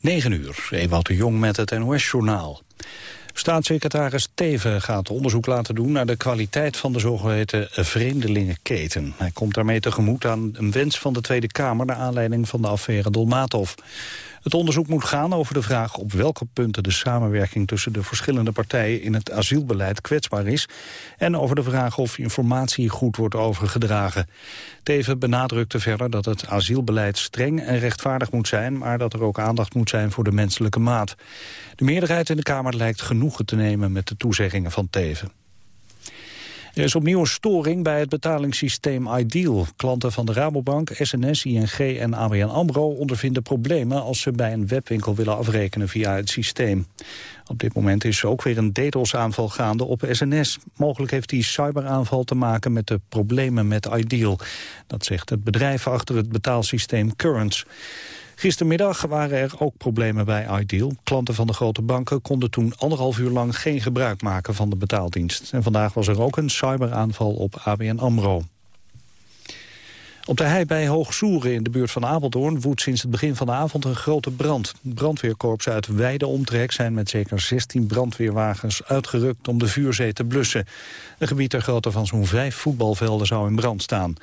9 uur, Ewout de Jong met het NOS-journaal. Staatssecretaris Teven gaat onderzoek laten doen naar de kwaliteit van de zogeheten vreemdelingenketen. Hij komt daarmee tegemoet aan een wens van de Tweede Kamer naar aanleiding van de affaire Dolmatov. Het onderzoek moet gaan over de vraag op welke punten de samenwerking tussen de verschillende partijen in het asielbeleid kwetsbaar is en over de vraag of informatie goed wordt overgedragen. Teven benadrukte verder dat het asielbeleid streng en rechtvaardig moet zijn, maar dat er ook aandacht moet zijn voor de menselijke maat. De meerderheid in de Kamer lijkt genoegen te nemen met de toezeggingen van Teven. Er is opnieuw een storing bij het betalingssysteem Ideal. Klanten van de Rabobank, SNS, ING en ABN AMRO ondervinden problemen als ze bij een webwinkel willen afrekenen via het systeem. Op dit moment is ook weer een DDoS-aanval gaande op SNS. Mogelijk heeft die cyberaanval te maken met de problemen met Ideal. Dat zegt het bedrijf achter het betaalsysteem Currents. Gistermiddag waren er ook problemen bij Ideal. Klanten van de grote banken konden toen anderhalf uur lang geen gebruik maken van de betaaldienst. En vandaag was er ook een cyberaanval op ABN AMRO. Op de hei bij Hoogsoeren in de buurt van Apeldoorn woedt sinds het begin van de avond een grote brand. Brandweerkorps uit wijde omtrek zijn met zeker 16 brandweerwagens uitgerukt om de vuurzee te blussen. Een gebied ter grootte van zo'n vijf voetbalvelden zou in brand staan.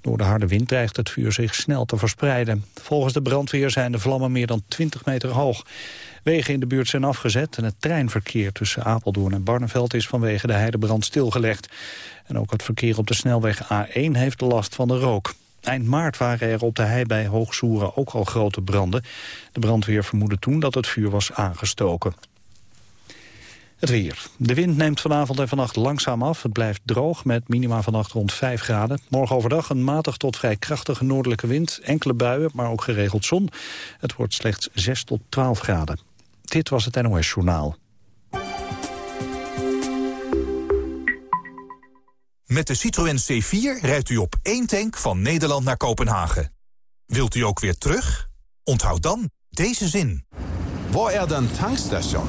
Door de harde wind dreigt het vuur zich snel te verspreiden. Volgens de brandweer zijn de vlammen meer dan 20 meter hoog. Wegen in de buurt zijn afgezet en het treinverkeer tussen Apeldoorn en Barneveld is vanwege de heidebrand stilgelegd. En ook het verkeer op de snelweg A1 heeft last van de rook. Eind maart waren er op de hei bij Hoogsoeren ook al grote branden. De brandweer vermoedde toen dat het vuur was aangestoken. Het weer. De wind neemt vanavond en vannacht langzaam af. Het blijft droog met minima vannacht rond 5 graden. Morgen overdag een matig tot vrij krachtige noordelijke wind. Enkele buien, maar ook geregeld zon. Het wordt slechts 6 tot 12 graden. Dit was het NOS Journaal. Met de Citroën C4 rijdt u op één tank van Nederland naar Kopenhagen. Wilt u ook weer terug? Onthoud dan deze zin. Waar er dan tankstation?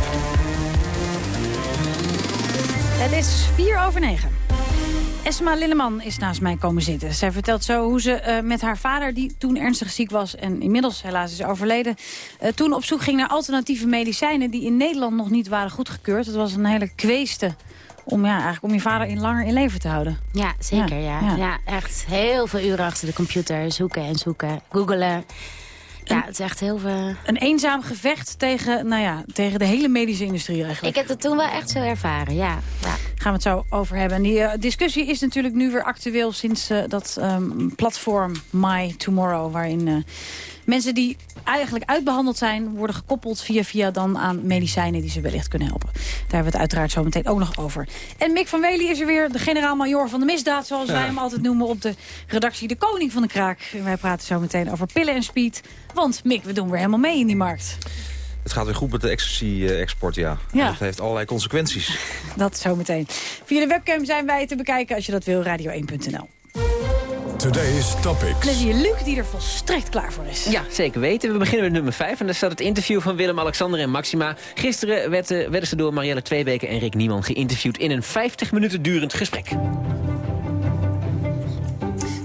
Het is 4 over 9. Esma Lilleman is naast mij komen zitten. Zij vertelt zo hoe ze uh, met haar vader, die toen ernstig ziek was... en inmiddels helaas is overleden... Uh, toen op zoek ging naar alternatieve medicijnen... die in Nederland nog niet waren goedgekeurd. Het was een hele kweeste om, ja, eigenlijk om je vader in langer in leven te houden. Ja, zeker. Ja, ja. ja echt heel veel uren achter de computer. Zoeken en zoeken, googelen. Ja, het is echt heel veel... Een eenzaam gevecht tegen, nou ja, tegen de hele medische industrie eigenlijk. Ik heb het toen wel echt zo ervaren, ja. ja. Gaan we het zo over hebben. En die uh, discussie is natuurlijk nu weer actueel sinds uh, dat um, platform My Tomorrow... waarin mensen die eigenlijk uitbehandeld zijn... worden gekoppeld via via dan aan medicijnen die ze wellicht kunnen helpen. Daar hebben we het uiteraard zo meteen ook nog over. En Mick van Wely is er weer, de generaal-major van de misdaad... zoals wij hem altijd noemen op de redactie De Koning van de Kraak. En wij praten zo meteen over pillen en speed. Want Mick, we doen weer helemaal mee in die markt. Het gaat weer goed met de ecstasy-export, ja. ja. Dat heeft allerlei consequenties. Dat zometeen. Via de webcam zijn wij te bekijken als je dat wil, radio1.nl. Today's Topics. Dan zie je Luc die er volstrekt klaar voor is. Ja, zeker weten. We beginnen met nummer 5. En daar staat het interview van Willem-Alexander en Maxima. Gisteren werd, uh, werden ze door Marielle Tweebeke en Rick Nieman geïnterviewd... in een 50 minuten durend gesprek.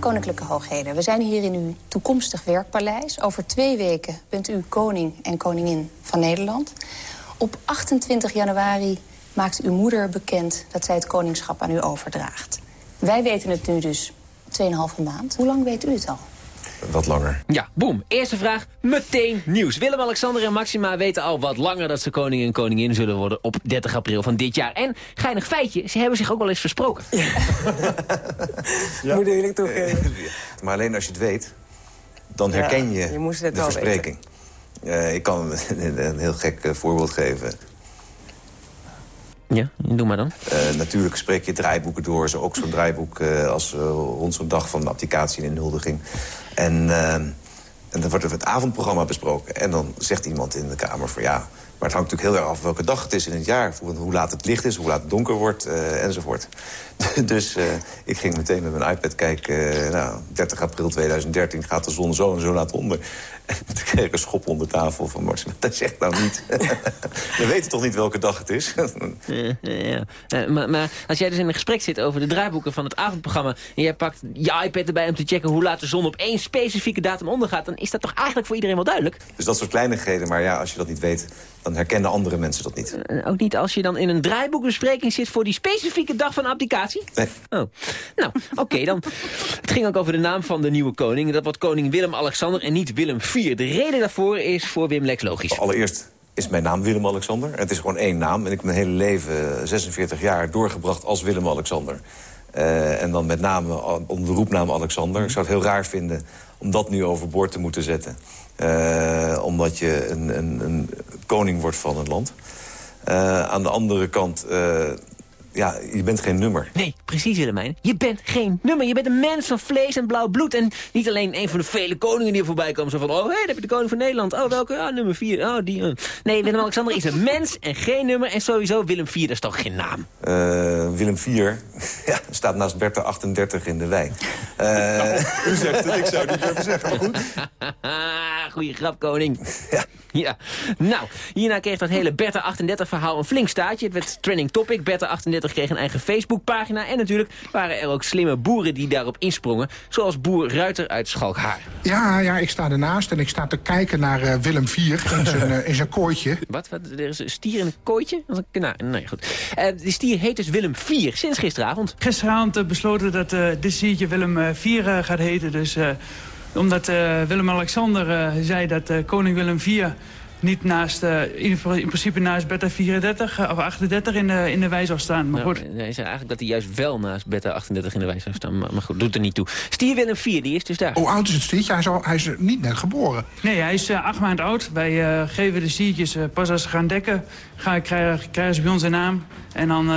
Koninklijke Hoogheden, we zijn hier in uw toekomstig werkpaleis. Over twee weken bent u koning en koningin van Nederland. Op 28 januari maakt uw moeder bekend dat zij het koningschap aan u overdraagt. Wij weten het nu dus 2,5 maand. Hoe lang weet u het al? Wat langer. Ja, boem. Eerste vraag, meteen nieuws. Willem-Alexander en Maxima weten al wat langer dat ze koning en koningin zullen worden op 30 april van dit jaar. En, geinig feitje, ze hebben zich ook wel eens versproken. Ja. Moet eerlijk toegeven. Maar alleen als je het weet, dan herken je, Ja, je moest het de verspreking. Eh, ik kan een, een heel gek eh, voorbeeld geven. Ja, doe maar dan. Eh, natuurlijk spreek je draaiboeken door. Zo ook zo'n draaiboek eh, als eh, rond zo'n dag van de abdicatie en inhuldiging. En, en dan wordt er het avondprogramma besproken. En dan zegt iemand in de Kamer van ja... maar het hangt natuurlijk heel erg af welke dag het is in het jaar. Hoe laat het licht is, hoe laat het donker wordt, enzovoort. dus ik ging meteen met mijn iPad kijken... nou, 30 april 2013 gaat de zon zo en zo laat onder. En toen kreeg ik een schop onder tafel van Max. Dat zegt nou niet. We weten toch niet welke dag het is? Ja, ja. Eh, maar, maar als jij dus in een gesprek zit over de draaiboeken van het avondprogramma... en jij pakt je iPad erbij om te checken hoe laat de zon op één specifieke datum ondergaat... dan is dat toch eigenlijk voor iedereen wel duidelijk? Dus dat soort kleinigheden, maar ja, als je dat niet weet... dan herkennen andere mensen dat niet. Eh, ook niet als je dan in een draaiboekbespreking zit... voor die specifieke dag van abdicatie? Nee. Oh. Nou, oké dan. Het ging ook over de naam van de nieuwe koning. Dat wordt koning Willem-Alexander en niet Willem De reden daarvoor is voor Wim Lex logisch. Allereerst is mijn naam Willem-Alexander. Het is gewoon één naam. En ik heb mijn hele leven, 46 jaar, doorgebracht als Willem-Alexander. Eh, en dan met name onder de roepnaam Alexander. Ik zou het heel raar vinden om dat nu overboord te moeten zetten. Eh, omdat je een, een, een koning wordt van een land. Eh, aan de andere kant, eh, ja, je bent geen nummer. Nee, precies Willemijn. Je bent geen nummer. Je bent een mens van vlees en blauw bloed. En niet alleen een van de vele koningen die er voorbij komen. Zo van, oh, hé, hey, daar heb je de koning van Nederland. Oh, welke? Ah, nummer vier. Oh, die. eh. Nee, Willem-Alexander is een mens en geen nummer. En sowieso Willem IV, dat is toch geen naam? Eh, Willem IV ja, staat naast Bertha 38 in de wei. Eh, U zegt het, ik zou het niet durven zeggen, maar goed. Goeie grap, koning. Ja. ja. Nou, hierna kreeg dat hele Bertha 38-verhaal een flink staartje. Het werd trending topic. Bertha 38 kreeg een eigen Facebookpagina. En natuurlijk waren er ook slimme boeren die daarop insprongen. Zoals boer Ruiter uit Schalkhaar. Ja, ja, ik sta ernaast en ik sta te kijken naar eh, Willem IV in zijn, eh, in zijn kooitje. Wat? Wat? Er is een stier in een kooitje? Kanaar. Nee, goed. Eh die stier heet dus Willem IV, sinds gisteravond. Gisteravond besloten dat dit stiertje Willem IV gaat heten. Dus eh, omdat eh, Willem-Alexander zei dat eh, koning Willem IV niet naast, eh, in, in principe naast Beta 34 eh, of 38 in de, in de wei zou staan. Maar goed. Hij zei eigenlijk dat hij juist wel naast Beta 38 in de wijs zou staan. Maar, maar goed, doet er niet toe. Stier Willem IV, die is dus daar. Hoe oud is het stiertje? Hij is, al- hij is niet net geboren. Nee, hij is eh, acht maanden oud. Wij eh, geven de stiertjes eh, pas als ze gaan dekken. Gaan, krijgen, krijgen ze bij ons een naam. En dan, eh,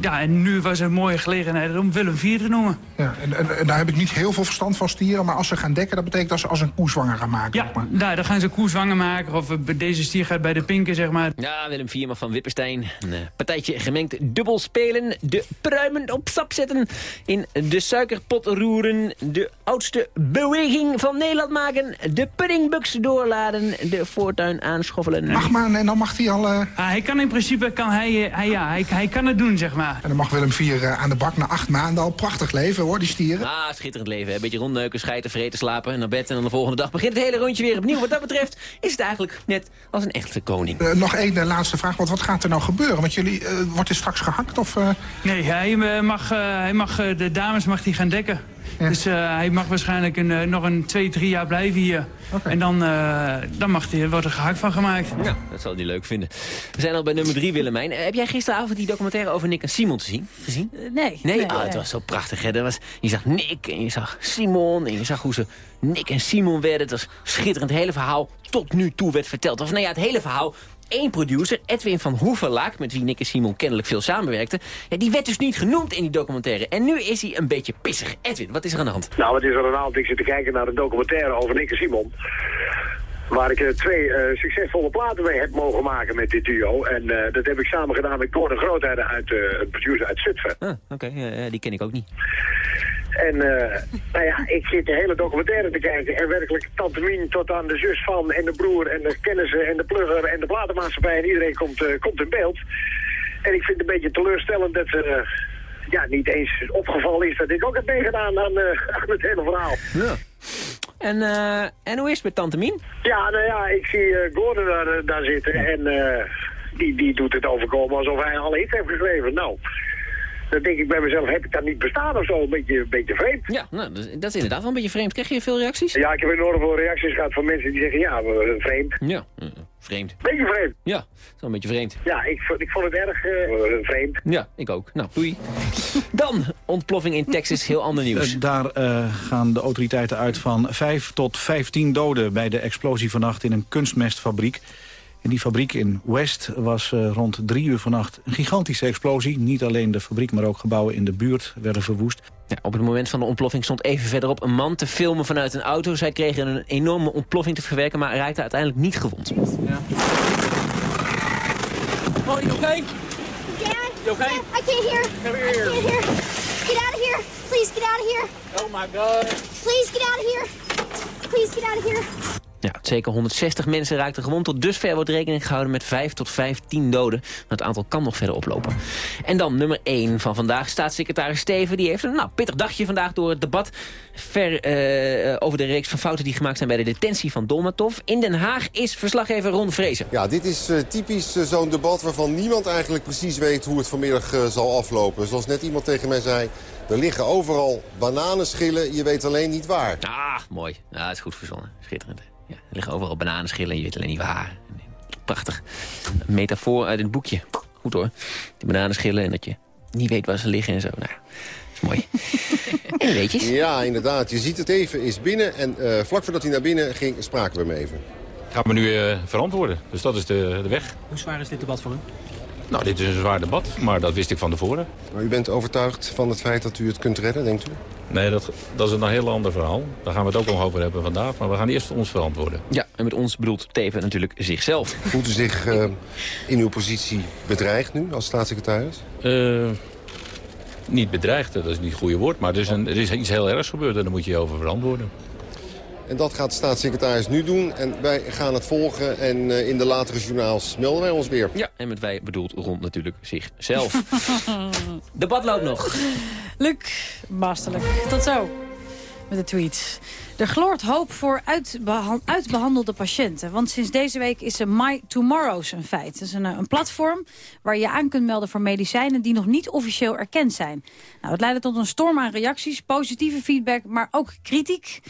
ja, en nu was het een mooie gelegenheid om Willem IV te noemen. Ja, en, en, en daar heb ik niet heel veel verstand van stieren. Maar als ze gaan dekken, dat betekent dat ze als een koe zwanger gaan maken. Ja, daar, dan gaan ze koe zwanger maken. Of bij deze stier gaat bij de pinken, zeg maar. Ja, Willem mag van Wipperstein. Een eh, partijtje gemengd dubbel spelen. De pruimen op sap zetten. In de suikerpot roeren. De oudste beweging van Nederland maken. De puddingbuks doorladen. De voortuin aanschoffelen. Mag maar, en dan mag hij al... eh, Ah, hij kan in principe, kan hij, eh, hij, ja, hij, hij kan het doen, zeg maar. en dan mag Willem eh, aan de bak na acht maanden al. Prachtig leven hoor, die stieren. Ah, schitterend leven. Een beetje rondneuken, schijten, vreten, slapen en naar bed. En dan de volgende dag begint het hele rondje weer opnieuw. Wat dat betreft is het eigenlijk net als een echte koning. Eh, nog één eh, laatste vraag, want wat gaat er nou gebeuren? Want jullie, eh, wordt dit straks gehakt of... eh, Nee, hij eh, mag, eh, hij mag eh, de dames mag hij gaan dekken. Dus eh, hij mag waarschijnlijk een, eh, nog een twee, drie jaar blijven hier. En dan, eh, dan mag hij, wordt er gehakt van gemaakt. Ja, dat zal hij leuk vinden. We zijn al bij nummer drie, Willemijn. Heb jij gisteravond die documentaire over Nick en Simon te zien? gezien? nee. Nee, ah, het was zo prachtig. Hè? Dat was, je zag Nick en je zag Simon en je zag hoe ze Nick en Simon werden. Het was schitterend. Het hele verhaal tot nu toe werd verteld. Of nou ja, het hele verhaal. Eén producer, Edwin van Hoeverlaak, met wie Nick en Simon kennelijk veel samenwerkten... Ja, die werd dus niet genoemd in die documentaire. En nu is hij een beetje pissig. Edwin, wat is er aan de hand? Nou, het is er een aantal. Ik zit te kijken naar een documentaire over Nick en Simon. Waar ik eh, twee eh, succesvolle platen mee heb mogen maken met dit duo. En eh, dat heb ik samen gedaan met Gordon Grootheden, uit, een producer uit Zutphen. Ah, Oké, die ken ik ook niet. En eh, nou ja, ik zit de hele documentaire te kijken. En werkelijk tante Mien tot aan de zus van en de broer en de kennissen en de plugger en de platenmaatschappij. En iedereen komt, eh, komt in beeld. En ik vind het een beetje teleurstellend dat ze... ja, niet eens opgevallen is dat ik ook heb meegedaan aan, eh, aan het hele verhaal. Ja. En, eh, en hoe is het met Tante Mien? Ja, nou ja, ik zie eh, Gordon daar, eh, daar zitten en eh, die, die doet het overkomen alsof hij alle hits heeft geschreven. Nou, dan denk ik bij mezelf, heb ik dat niet bestaan of zo? Een beetje, een beetje vreemd. Ja, nou, dat, is, dat is inderdaad wel een beetje vreemd. Krijg je veel reacties? Ja, ik heb enorm veel reacties gehad van mensen die zeggen, ja, we- vreemd. Ja, eh, vreemd. Beetje vreemd. Ja, zo een beetje vreemd. Ja, ik, vond- ik vond het erg eh, vreemd. Ja, ik ook. Nou, doei. Dan, ontploffing in Texas, heel ander nieuws. Eh, Daar eh, gaan de autoriteiten uit van 5 tot 15 doden... bij de explosie vannacht in een kunstmestfabriek. In die fabriek in West was eh, rond drie uur vannacht een gigantische explosie. Niet alleen de fabriek, maar ook gebouwen in de buurt werden verwoest. Ja, op het moment van de ontploffing stond even verderop een man te filmen vanuit een auto. Zij kregen een enorme ontploffing te verwerken, maar raakte uiteindelijk niet gewond. Ja. Oh, you okay? Dad? You okay? I can't hear. Come I here. can't hear. Get out of here. Please get out of here. Oh my god. Please get out of here. Please get out of here. Ja, zeker 160 mensen raakten gewond. Tot dusver wordt rekening gehouden met 5 tot 15 doden. Maar het aantal kan nog verder oplopen. En dan nummer 1 van vandaag. Staatssecretaris Steven die heeft een nou, pittig dagje vandaag door het debat... Ver, eh, over de reeks van fouten die gemaakt zijn bij de detentie van Dolmatov. In Den Haag is verslaggever Ron Vrezen. Ja, dit is eh, typisch eh, zo'n debat waarvan niemand eigenlijk precies weet hoe het vanmiddag zal aflopen. Zoals net iemand tegen mij zei, er liggen overal bananenschillen, je weet alleen niet waar. Ah, mooi. Ja, dat is goed verzonnen. Schitterend. Ja, er liggen overal bananenschillen en je weet alleen niet waar. Prachtig. Een metafoor uit het boekje. Goed hoor. Die bananenschillen en dat je niet weet waar ze liggen en zo. Nou, dat is mooi. en weetjes. Ja, inderdaad. Je ziet het even, is binnen en eh, vlak voordat hij naar binnen ging spraken we hem even. Gaan we nu eh, verantwoorden. Dus dat is de, de weg. Hoe zwaar is dit debat voor u? Nou, dit is een zwaar debat, maar dat wist ik van tevoren. Maar u bent overtuigd van het feit dat u het kunt redden, denkt u? Nee, dat, dat is een heel ander verhaal. Daar gaan we het ook nog over hebben vandaag. Maar we gaan eerst ons verantwoorden. Ja, en met ons bedoelt Teven natuurlijk zichzelf. Voelt u zich eh, in uw positie bedreigd nu als staatssecretaris? Eh, niet bedreigd, dat is niet het goede woord. Maar er is, een, er is iets heel ergs gebeurd en daar moet je je over verantwoorden. En dat gaat de staatssecretaris nu doen en wij gaan het volgen. En eh, in de latere journaals melden wij ons weer. Ja, en met wij bedoelt Ron natuurlijk zichzelf. Debat loopt nog. Luc, masterlijk. Tot zo met de tweets. Er gloort hoop voor uitbehan- uitbehandelde patiënten. Want sinds deze week is My Tomorrow's een feit. Dat is een, eh, een platform waar je je aan kunt melden voor medicijnen... die nog niet officieel erkend zijn. Nou, het leidde tot een storm aan reacties, positieve feedback... maar ook kritiek.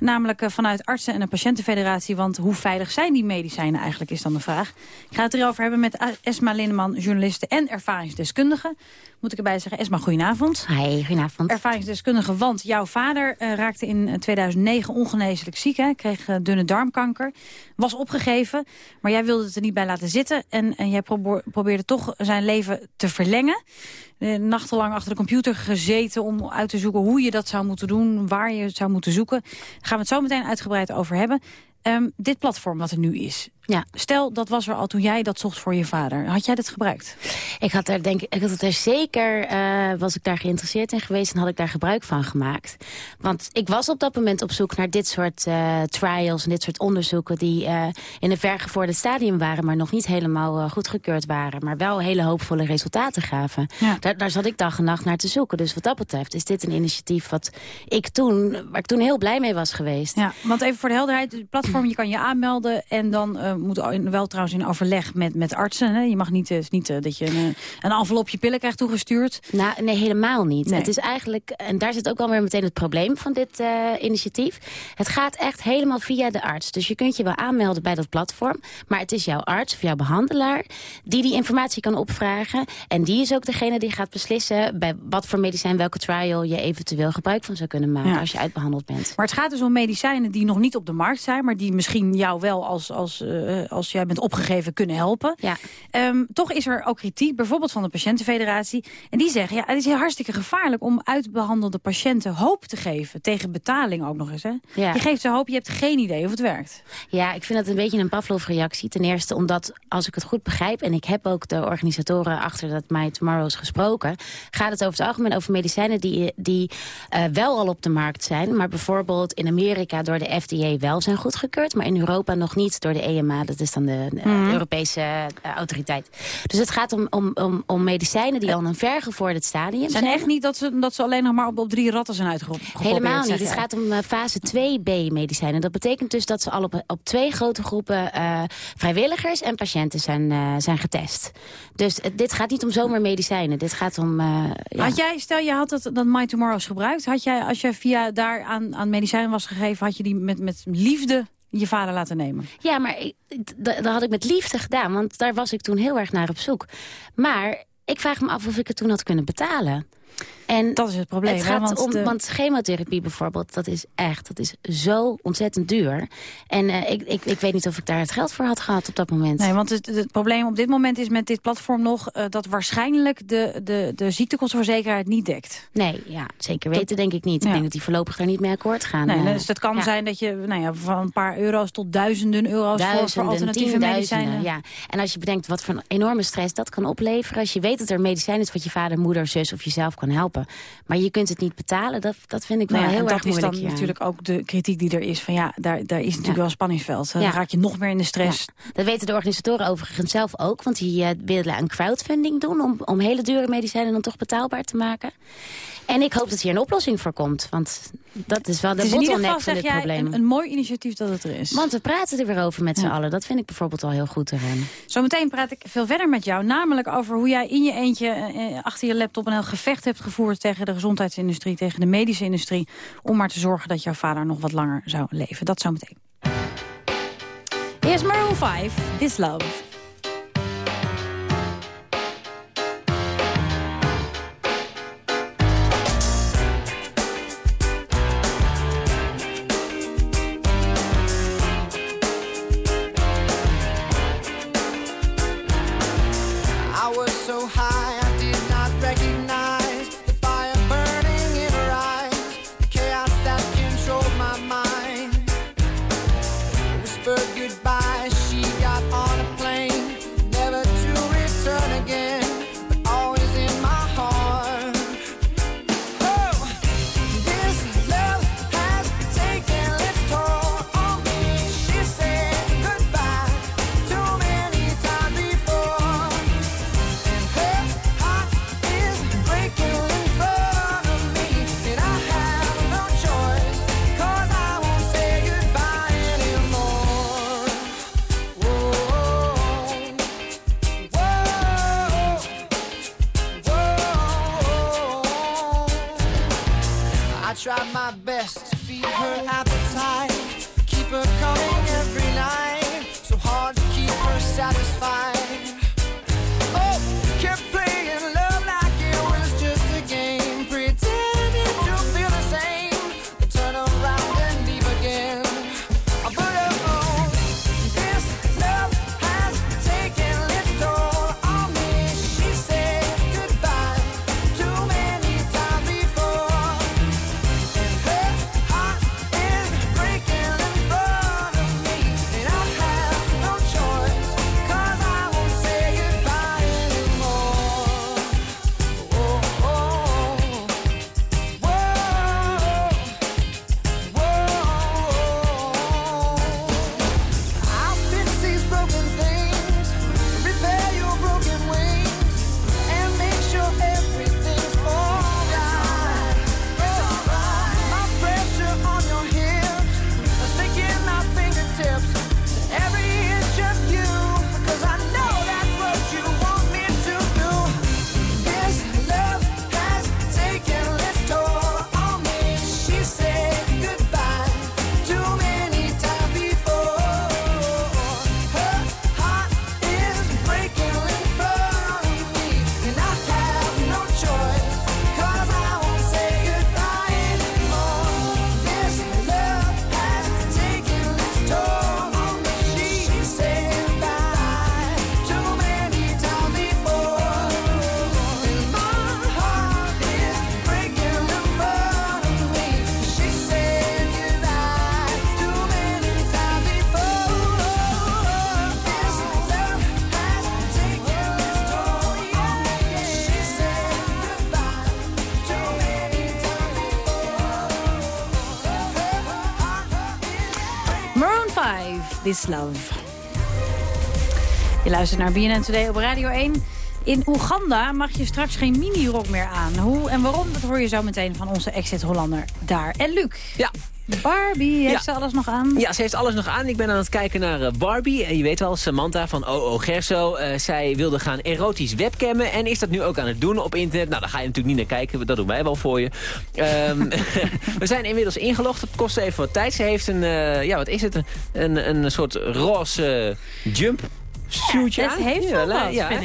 Namelijk eh, vanuit artsen en de patiëntenfederatie. Want hoe veilig zijn die medicijnen eigenlijk, is dan de vraag. Ik ga het erover hebben met Esma Linneman, journaliste en ervaringsdeskundige. Moet ik erbij zeggen, Esma, goedenavond. Hi, goedenavond. Ervaringsdeskundige, want jouw vader eh, raakte in eh, 2009 ongeneeslijk ziek. Hè? Kreeg eh, dunne darmkanker. Was opgegeven, maar jij wilde het er niet bij laten zitten. En, en jij probeerde toch zijn leven te verlengen. Eh, nachtenlang achter de computer gezeten om uit te zoeken hoe je dat zou moeten doen. Waar je het zou moeten zoeken. Daar gaan we het zo meteen uitgebreid over hebben. Ehm, dit platform wat er nu is. Ja. Stel, dat was er al toen jij dat zocht voor je vader. Had jij dat gebruikt? Ik had er, denk, ik had het er zeker, eh, was ik daar geïnteresseerd in geweest... en had ik daar gebruik van gemaakt. Want ik was op dat moment op zoek naar dit soort eh, trials... en dit soort onderzoeken die eh, in een vergevorderd stadium waren... maar nog niet helemaal goedgekeurd waren... maar wel hele hoopvolle resultaten gaven. Daar, daar zat ik dag en nacht naar te zoeken. Dus wat dat betreft is dit een initiatief wat ik toen, waar ik toen heel blij mee was geweest. Ja, want even voor de helderheid, het platform, je kan je aanmelden... en dan moet wel trouwens in overleg met, met artsen. Hè? Je mag niet, eh, is niet eh, dat je een, een envelopje pillen krijgt toegestuurd. Nou, nee, helemaal niet. Nee. Het is eigenlijk, en daar zit ook wel weer meteen het probleem van dit eh, initiatief. Het gaat echt helemaal via de arts. Dus je kunt je wel aanmelden bij dat platform. Maar het is jouw arts of jouw behandelaar die die informatie kan opvragen. En die is ook degene die gaat beslissen bij wat voor medicijn, welke trial je eventueel gebruik van zou kunnen maken Ja. als je uitbehandeld bent. Maar het gaat dus om medicijnen die nog niet op de markt zijn... maar die misschien jou wel als, als, eh, als jij bent opgegeven kunnen helpen. Ja. Ehm, toch is er ook kritiek, bijvoorbeeld van de patiëntenfederatie. En die zeggen, ja, het is heel hartstikke gevaarlijk... om uitbehandelde patiënten hoop te geven. Tegen betaling ook nog eens, hè? Ja. Je geeft ze hoop, je hebt geen idee of het werkt. Ja, ik vind dat een beetje een Pavlov-reactie. Ten eerste omdat, als ik het goed begrijp... en ik heb ook de organisatoren achter dat My Tomorrow's gesproken... gaat het over het algemeen over medicijnen die, die eh, wel al op de markt zijn... maar bijvoorbeeld in Amerika door de FDA wel zijn goedgekeurd... maar in Europa nog niet door de EMA. EMA, dat is dan de, de Mhm. Europese eh, autoriteit. Dus het gaat om, om, om, om medicijnen die al in een vergevorderd stadium zijn echt niet dat ze, dat ze alleen nog maar op, op drie ratten zijn uitgeprobeerd. Helemaal niet. Het gaat om eh, fase 2b-medicijnen. Dat betekent dus dat ze al op, op twee grote groepen eh, vrijwilligers en patiënten zijn, eh, zijn getest. Dus eh, dit gaat niet om zomaar medicijnen. Dit gaat om... eh, ja. Had jij, stel je had dat, dat My Tomorrow's gebruikt. Had jij, als jij via daar aan, aan medicijnen was gegeven... had je die met, met liefde je vader laten nemen? Ja, maar dat had ik met liefde gedaan. Want daar was ik toen heel erg naar op zoek. Maar ik vraag me af of ik het toen had kunnen betalen. En dat is het probleem. Het hè? gaat want om, de- want chemotherapie bijvoorbeeld, dat is echt, dat is zo ontzettend duur. En eh, ik, ik, ik weet niet of ik daar het geld voor had gehad op dat moment. Nee, want het, het probleem op dit moment is met dit platform nog... eh, dat waarschijnlijk de, de, de ziektekostenverzekeraar het niet dekt. Nee, ja, zeker weten denk ik niet. Ik denk dat die voorlopig daar niet mee akkoord gaan. Nee, eh. dus het kan Ja. zijn dat je nou ja, van een paar euro's tot duizenden euro's... voor, voor alternatieve medicijnen... ja. En als je bedenkt wat voor een enorme stress dat kan opleveren... als je weet dat er medicijn is wat je vader, moeder, zus of jezelf kan helpen... maar je kunt het niet betalen, dat, dat vind ik wel Nou ja, heel erg dat is moeilijk. dan ja. natuurlijk ook de kritiek die er is. Van ja, daar, daar is natuurlijk wel een spanningsveld. Dan Ja. raak je nog meer in de stress. Dat weten de organisatoren overigens zelf ook. Want die eh, willen een crowdfunding doen... Om, om hele dure medicijnen dan toch betaalbaar te maken. En ik hoop dat hier een oplossing voor komt. Want dat is wel de het is bottleneck van dit jij, probleem. een, een mooi initiatief dat het er is. Want we praten er weer over met z'n Ja. allen. Dat vind ik bijvoorbeeld al heel goed eraan. Zometeen praat ik veel verder met jou. Namelijk over hoe jij in je eentje eh, achter je laptop een heel gevecht hebt gevoerd... tegen de gezondheidsindustrie, tegen de medische industrie... om maar te zorgen dat jouw vader nog wat langer zou leven. Dat zometeen. Eerst Maroon 5, This Love. So high is Love. Je luistert naar BNN Today op Radio 1. In Oeganda mag je straks geen minirok meer aan. Hoe en waarom, dat hoor je zo meteen van onze Exit Hollander daar. En Luc. Ja, Barbie, heeft Ja. ze alles nog aan? Ja, ze heeft alles nog aan. Ik ben aan het kijken naar eh, Barbie. En je weet wel, Samantha van OO Gerso. eh, zij wilde gaan erotisch webcammen. En is dat nu ook aan het doen op internet. Nou, daar ga je natuurlijk niet naar kijken. Dat doen wij wel voor je. Ehm, we zijn inmiddels ingelogd. Het kost even wat tijd. Ze heeft een, eh, ja, wat is het? Een, een soort roze jump suitje het aan. heeft wel la- wat, vind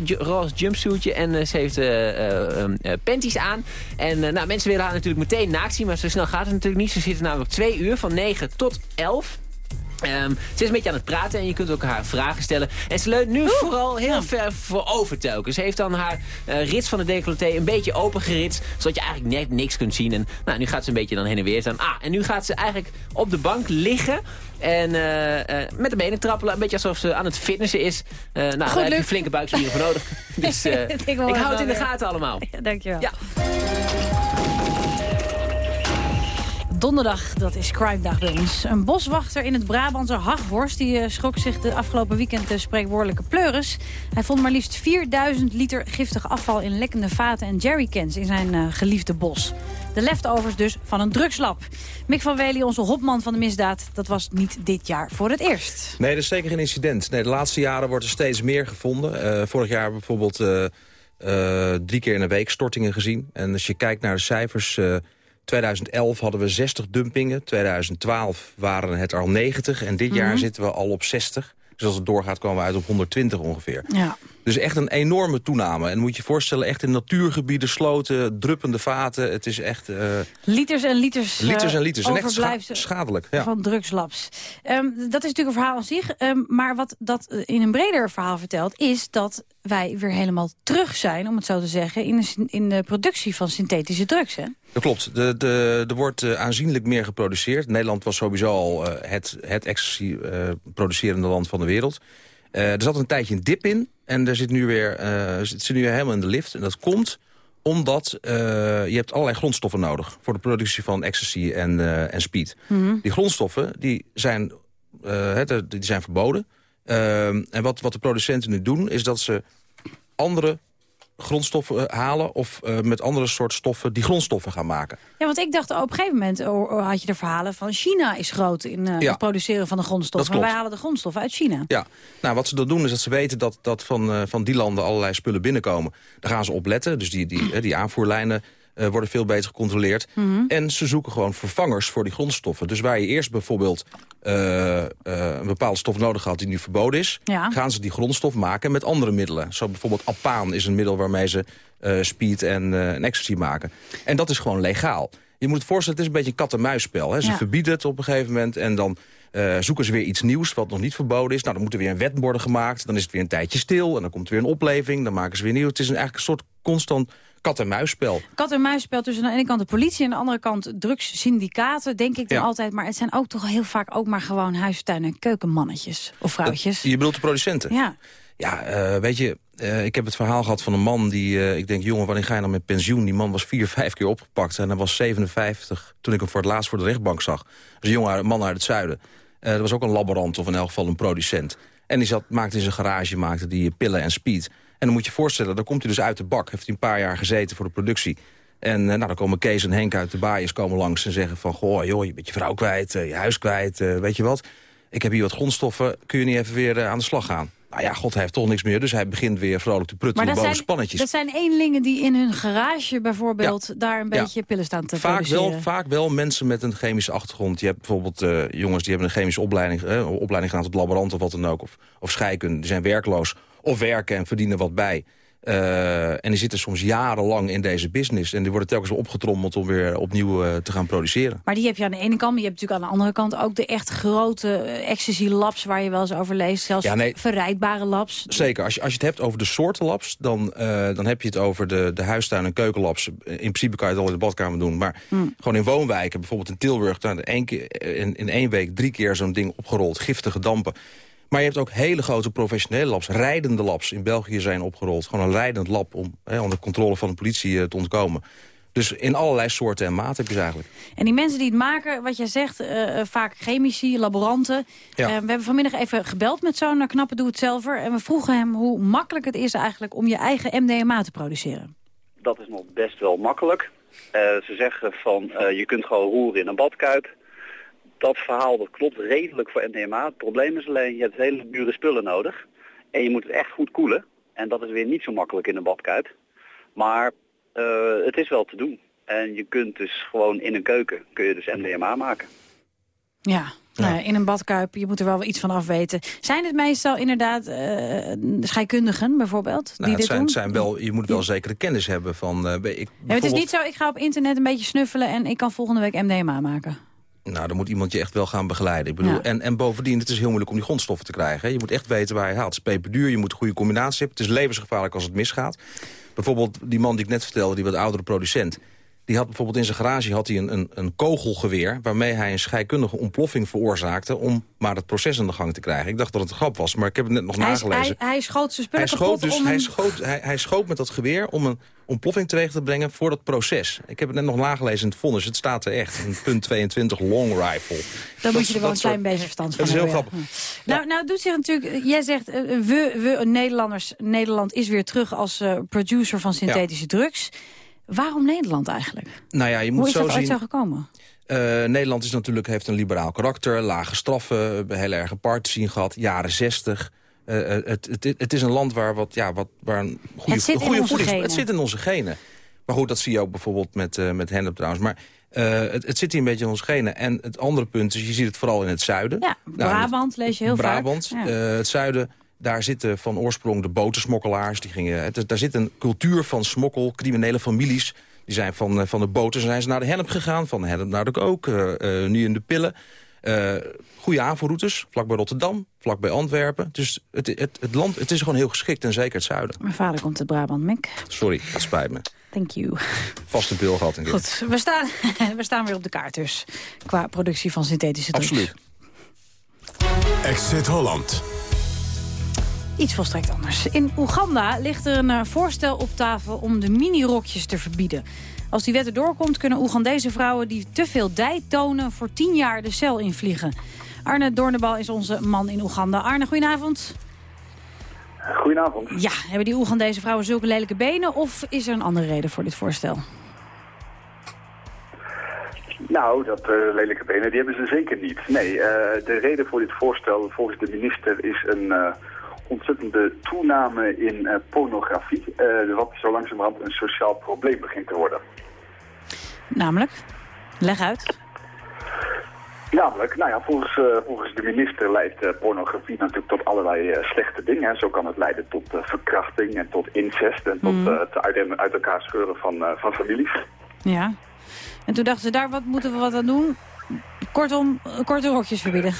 ik. Ju- roze jumpsuitje en eh, ze heeft eh, eh, eh, eh, panties aan. En nou, mensen willen haar natuurlijk meteen naakt zien, maar zo snel gaat het natuurlijk niet. Ze zitten namelijk twee uur, van 9 tot 11. Ehm, ze is een beetje aan het praten en je kunt ook haar vragen stellen. En ze leunt nu vooral heel ver voorover telkens. Ze heeft dan haar eh, rits van de decolleté een beetje opengeritst. Zodat je eigenlijk net niks kunt zien. En nou, nu gaat ze een beetje dan heen en weer staan. Ah, en nu gaat ze eigenlijk op de bank liggen. En eh, eh, met de benen trappelen. Een beetje alsof ze aan het fitnessen is. Nou, daar heb je flinke buikspieren voor nodig. Dus Ik ik, hou het in de gaten allemaal. Ja, dankjewel. Ja. Donderdag, dat is crime dag bij. Een boswachter in het Brabantse Haghorst... die eh, schrok zich de afgelopen weekend de spreekwoordelijke pleuris. Hij vond maar liefst 4000 liter giftig afval... in lekkende vaten en jerrycans in zijn eh, geliefde bos. De leftovers dus van een drugslab. Mick van Wely, onze hopman van de misdaad... dat was niet dit jaar voor het eerst. Nee, dat is zeker geen incident. Nee, de laatste jaren wordt er steeds meer gevonden. Eh, vorig jaar bijvoorbeeld eh, eh, drie keer in de week stortingen gezien. En als je kijkt naar de cijfers... eh 2011 hadden we 60 dumpingen. 2012 waren het er al 90. En dit jaar Mhm. zitten we al op 60. Dus als het doorgaat komen we uit op 120 ongeveer. Ja. Dus echt een enorme toename. En moet je je voorstellen, echt in natuurgebieden, sloten, druppende vaten. Het is echt eh, Liters en liters, eh, liters en liters. En echt scha- overblijfselen schadelijk. Ja. van drugslabs. Ehm, dat is natuurlijk een verhaal aan zich. ehm, maar wat dat in een breder verhaal vertelt... is dat wij weer helemaal terug zijn, om het zo te zeggen... in de, in de productie van synthetische drugs, hè? Dat klopt. De, de, er wordt eh, aanzienlijk meer geproduceerd. Nederland was sowieso al het, het ecstasy-producerende land van de wereld. Eh, er zat een tijdje een dip in. En er zit nu weer, eh, zit, zit nu weer helemaal in de lift. En dat komt omdat eh, je hebt allerlei grondstoffen nodig... voor de productie van ecstasy en, en speed. Die grondstoffen die zijn, die zijn verboden. Ehm, en wat, wat de producenten nu doen, is dat ze andere grondstoffen eh, halen... of eh, met andere soort stoffen die grondstoffen gaan maken. Ja, want ik dacht op een gegeven moment oh, oh, had je de verhalen van... China is groot in eh, Ja. het produceren van de grondstoffen. Maar wij halen de grondstoffen uit China. Ja, nou wat ze dan doen is dat ze weten dat, dat van, van die landen allerlei spullen binnenkomen. Daar gaan ze op letten, dus die, die, die aanvoerlijnen worden veel beter gecontroleerd. Mhm. En ze zoeken gewoon vervangers voor die grondstoffen. Dus waar je eerst bijvoorbeeld eh, eh, een bepaalde stof nodig had die nu verboden is... Ja. gaan ze die grondstof maken met andere middelen. Zo bijvoorbeeld apaan is een middel waarmee ze eh, speed en, en ecstasy maken. En dat is gewoon legaal. Je moet het voorstellen, het is een beetje een kat-en-muisspel. Hè. Ze Ja. verbieden het op een gegeven moment en dan... zoeken ze weer iets nieuws wat nog niet verboden is. Nou, dan moet er weer een wet worden gemaakt. Dan is het weer een tijdje stil en dan komt er weer een opleving. Dan maken ze weer nieuw. Het is een, eigenlijk een soort constant kat-en-muisspel. Kat en muisspel tussen aan de ene kant de politie... en aan de andere kant drugssyndicaten, denk ik dan Ja. altijd. Maar het zijn ook toch heel vaak ook maar gewoon huistuin- en keukenmannetjes. Of vrouwtjes. Je bedoelt de producenten? Ja. Ja, eh, weet je, eh, ik heb het verhaal gehad van een man die... eh, ik denk, jongen, wanneer ga je dan met pensioen? Die man was vier, vijf keer opgepakt en hij was 57... toen ik hem voor het laatst voor de rechtbank zag. Een jongen, een man uit het zuiden. Dat was ook een laborant of in elk geval een producent. En die zat, maakte in zijn garage maakte die pillen en speed. En dan moet je je voorstellen, dan komt hij dus uit de bak. Heeft hij een paar jaar gezeten voor de productie. En eh, nou, dan komen Kees en Henk uit de baaiers komen langs en zeggen van... goh, joh, je bent je vrouw kwijt, eh, je huis kwijt, eh, weet je wat. Ik heb hier wat grondstoffen, kun je niet even weer aan de slag gaan? Nou ja, god, hij heeft toch niks meer, dus hij begint weer vrolijk te pruttelen, boven zijn, spannetjes. dat zijn eenlingen die in hun garage bijvoorbeeld... daar een Ja. beetje pillen staan te Vaak produceren. wel, vaak wel mensen met een chemische achtergrond. Je hebt bijvoorbeeld jongens die hebben een chemische opleiding, eh, opleiding gedaan tot laborant of wat dan ook. Of, of scheikunde, die zijn werkloos of werken en verdienen wat bij. Eh, en die zitten soms jarenlang in deze business. En die worden telkens opgetrommeld om weer opnieuw eh, te gaan produceren. Maar die heb je aan de ene kant, maar je hebt natuurlijk aan de andere kant... ook de echt grote eh, ecstasy-labs waar je wel eens over leest. Zelfs Ja, nee. verrijdbare labs. Zeker. Als je, als je het hebt over de soorten labs, dan, dan heb je het over de, de huistuin- en keukenlabs. In principe kan je het al in de badkamer doen. Maar Hmm. gewoon in woonwijken, bijvoorbeeld in Tilburg... Nou, één keer, in, in één week drie keer zo'n ding opgerold. Giftige dampen. Maar je hebt ook hele grote professionele labs. Rijdende labs in België zijn opgerold. Gewoon een rijdend lab om hè, onder controle van de politie eh, te ontkomen. Dus in allerlei soorten en maat heb je ze eigenlijk. En die mensen die het maken, wat jij zegt, eh, eh, vaak chemici, laboranten. Ja. Eh, we hebben vanmiddag even gebeld met zo'n knappe doe-het-zelver. En we vroegen hem hoe makkelijk het is eigenlijk om je eigen MDMA te produceren. Dat is nog best wel makkelijk. Eh, ze zeggen van eh, je kunt gewoon roeren in een badkuip. Dat verhaal dat klopt redelijk voor MDMA. Het probleem is alleen, je hebt hele dure spullen nodig. En je moet het echt goed koelen. En dat is weer niet zo makkelijk in een badkuip. Maar eh, het is wel te doen. En je kunt dus gewoon in een keuken kun je dus MDMA maken. Ja, nou in een badkuip, je moet er wel iets van afweten. Zijn het meestal inderdaad eh, scheikundigen bijvoorbeeld, die Nou, het dit zijn, doen? zijn wel, je moet wel zekere kennis hebben van... eh, ik, Ja, het is niet zo, ik ga op internet een beetje snuffelen... en ik kan volgende week MDMA maken. Nou, dan moet iemand je echt wel gaan begeleiden. Ik bedoel, Ja. en, en bovendien, het is heel moeilijk om die grondstoffen te krijgen. hè. Je moet echt weten waar je haalt. Het is peperduur, je moet een goede combinatie hebben. Het is levensgevaarlijk als het misgaat. Bijvoorbeeld die man die ik net vertelde, die wat oudere producent... die had bijvoorbeeld in zijn garage had hij een, een, een kogelgeweer... waarmee hij een scheikundige ontploffing veroorzaakte... om maar het proces aan de gang te krijgen. Ik dacht dat het een grap was, maar ik heb het net nog Hij, nagelezen. hij, hij schoot zijn spullen Hij schoot, dus, om hij, schoot, hij, hij schoot met dat geweer om een ontploffing teweeg te brengen voor dat proces. Ik heb het net nog nagelezen in het vonnis. Het staat er echt. Een punt 22 long rifle. Dan moet je er wel een klein beetje verstand van Dat is heel hebben. grappig. ja. Nou, nou doet zich natuurlijk, jij zegt, eh, we, we Nederlanders, Nederland is weer terug als eh, producer van synthetische drugs. Waarom Nederland eigenlijk? Nou ja, je moet Hoe is zo dat ooit zien. zo gekomen? Eh, Nederland is natuurlijk, heeft een liberaal karakter, lage straffen, heel erg apart zien gehad, jaren 60. Eh, eh, het, het, het is een land waar, wat, ja, wat, waar een goede, Het zit goede genen. Het zit in onze genen. Maar goed, dat zie je ook bijvoorbeeld met, eh met hennep trouwens. Maar het, het zit hier een beetje in onze genen. En het andere punt is, je ziet het vooral in het zuiden. Ja, Nou, Brabant lees je heel Brabant, vaak. Ja. eh, het zuiden, daar zitten van oorsprong de botensmokkelaars. Die gingen, daar zit een cultuur van smokkel, criminele families. Die zijn van, eh, van de boten zijn ze naar de hennep gegaan, van de hennep naar de kook, eh, eh, nu in de pillen. Eh goede aanvoerroutes, vlakbij Rotterdam, vlakbij Antwerpen. Dus het, het, het land het is gewoon heel geschikt en zeker het zuiden. Mijn vader komt uit Brabant, Mick. Sorry, het spijt me. Thank you. Vast een pil gehad een keer. Goed, we staan, we staan weer op de kaart dus. Qua productie van synthetische drugs. Absoluut. Exit Holland. Iets volstrekt anders. In Oeganda ligt er een eh, voorstel op tafel om de minirokjes te verbieden. Als die wet erdoor komt, kunnen Oegandese vrouwen die te veel dij tonen voor tien jaar de cel invliegen. Arne Doornbal is onze man in Oeganda. Arne, goedenavond. Goedenavond. Ja, hebben die Oegandese vrouwen zulke lelijke benen of is er een andere reden voor dit voorstel? Nou, dat eh, lelijke benen, die hebben ze zeker niet. Nee, eh, de reden voor dit voorstel volgens de minister is een ontzettende toename in eh, pornografie. eh, wat zo langzamerhand een sociaal probleem begint te worden. Namelijk? Leg uit. Namelijk, nou ja, volgens, eh, volgens de minister leidt eh, pornografie natuurlijk tot allerlei slechte dingen. Hè. Zo kan het leiden tot verkrachting en tot incest en tot eh, het uit, uit elkaar scheuren van, van families. Ja. En toen dachten ze, daar wat moeten we wat aan doen? Kortom, korte rokjes verbieden.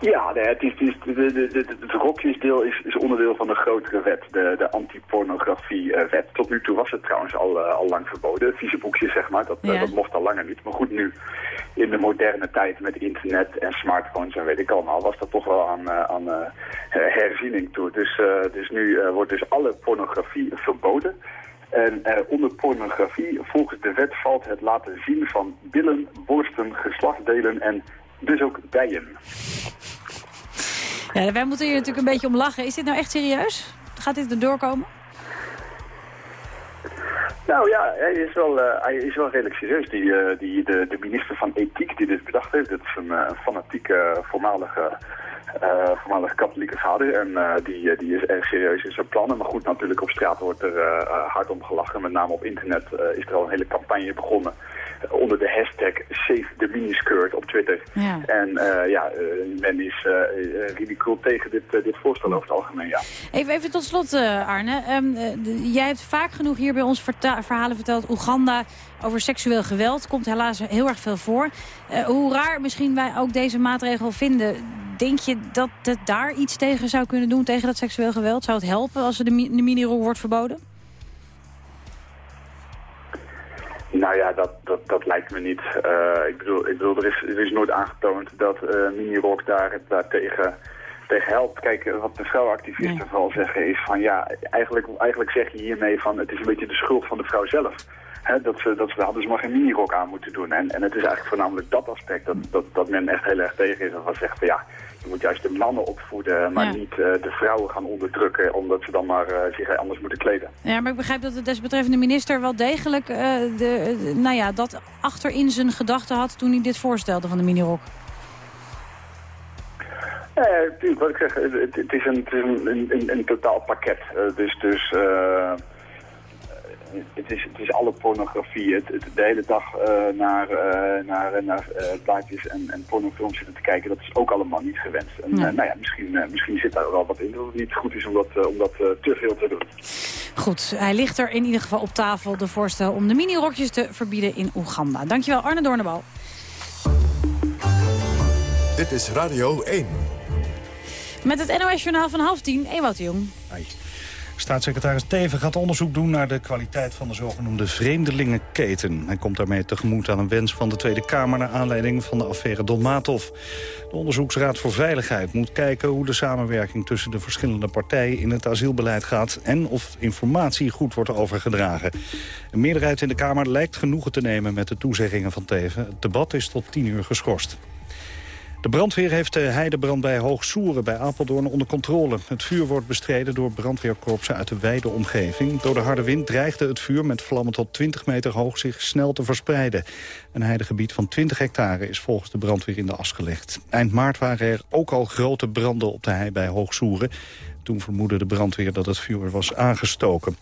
Ja, nee, het, is, het, is, de, de, de, de- het rokjesdeel is, is onderdeel van een grotere wet, de, de anti-pornografie-wet. Tot nu toe was het trouwens al, eh, al lang verboden, vieze boekjes zeg maar, dat, eh, dat mocht al langer niet. Maar goed, nu in de moderne tijd met internet en smartphones en weet ik allemaal, was dat toch wel aan, eh, aan eh, herziening toe. Dus, eh, dus nu eh, wordt dus alle pornografie verboden. En eh, onder pornografie, volgens de wet, valt het laten zien van billen, borsten, geslachtsdelen en dus ook bijen. Ja, wij moeten hier natuurlijk een beetje om lachen. Is dit nou echt serieus? Gaat dit erdoor komen? Nou ja, hij is wel, eh, hij is wel redelijk serieus. Die, eh, die, de, de minister van Ethiek die dit bedacht heeft, dat is een, eh, fanatieke voormalige, voormalige katholieke vader. En die, die is erg serieus in zijn plannen. Maar goed, natuurlijk op straat wordt er hard om gelachen. Met name op internet is er al een hele campagne begonnen. Onder de hashtag Save the Miniskirt op Twitter. Ja. En eh, ja, eh, men is eh ridicuul tegen dit, dit voorstel over het algemeen, ja. Even, even tot slot, Arne. Ehm, eh, jij hebt vaak genoeg hier bij ons verhalen verteld. Oeganda over seksueel geweld komt helaas heel erg veel voor. Hoe raar misschien wij ook deze maatregel vinden... denk je dat het daar iets tegen zou kunnen doen, tegen dat seksueel geweld? Zou het helpen als er de, mi- de minirok wordt verboden? Nou ja, dat, dat, dat lijkt me niet. Eh, ik bedoel, ik bedoel er, is, er is nooit aangetoond dat eh Minirok daar, daartegen tegen helpt. Kijk, eh, wat de vrouwenactivisten vooral zeggen is van ja, eigenlijk, eigenlijk zeg je hiermee van het is een beetje de schuld van de vrouw zelf. Hè, dat, ze, dat ze hadden ze maar geen minirok aan moeten doen. En, en het is eigenlijk voornamelijk dat aspect dat, dat, dat men echt heel erg tegen is. En van zegt van ja, je moet juist de mannen opvoeden, maar Ja. niet eh, de vrouwen gaan onderdrukken omdat ze dan maar eh, zich anders moeten kleden. Ja, maar ik begrijp dat de desbetreffende minister wel degelijk eh, de, nou ja, dat achter in zijn gedachten had toen hij dit voorstelde van de minirok. Ja, wat ik zeg, het, is een, een, een, een, een totaal pakket. Dus dus het, is, het is alle pornografie. Het, het, de hele dag eh, naar, eh, naar, naar eh, plaatjes en, en pornofilms zitten te kijken, dat is ook allemaal niet gewenst. En Nee. nou ja, misschien, eh, misschien zit daar wel wat in dat het niet goed is om dat, om dat te veel te doen. Goed, hij ligt er in ieder geval op tafel, de voorstel om de minirokjes te verbieden in Oeganda. Dankjewel, Arne Doornbal. Dit is Radio 1. Met het NOS-journaal van half tien, Ewout Jong. Staatssecretaris Teven gaat onderzoek doen naar de kwaliteit van de zogenoemde vreemdelingenketen. Hij komt daarmee tegemoet aan een wens van de Tweede Kamer naar aanleiding van de affaire Dolmatov. De Onderzoeksraad voor Veiligheid moet kijken hoe de samenwerking tussen de verschillende partijen in het asielbeleid gaat en of informatie goed wordt overgedragen. Een meerderheid in de Kamer lijkt genoegen te nemen met de toezeggingen van Teven. Het debat is tot tien uur geschorst. De brandweer heeft de heidebrand bij Hoogsoeren bij Apeldoorn onder controle. Het vuur wordt bestreden door brandweerkorpsen uit de wijde omgeving. Door de harde wind dreigde het vuur met vlammen tot 20 meter hoog zich snel te verspreiden. Een heidegebied van 20 hectare is volgens de brandweer in de as gelegd. Eind maart waren er ook al grote branden op de hei bij Hoogsoeren. Toen vermoedde de brandweer dat het vuur was aangestoken.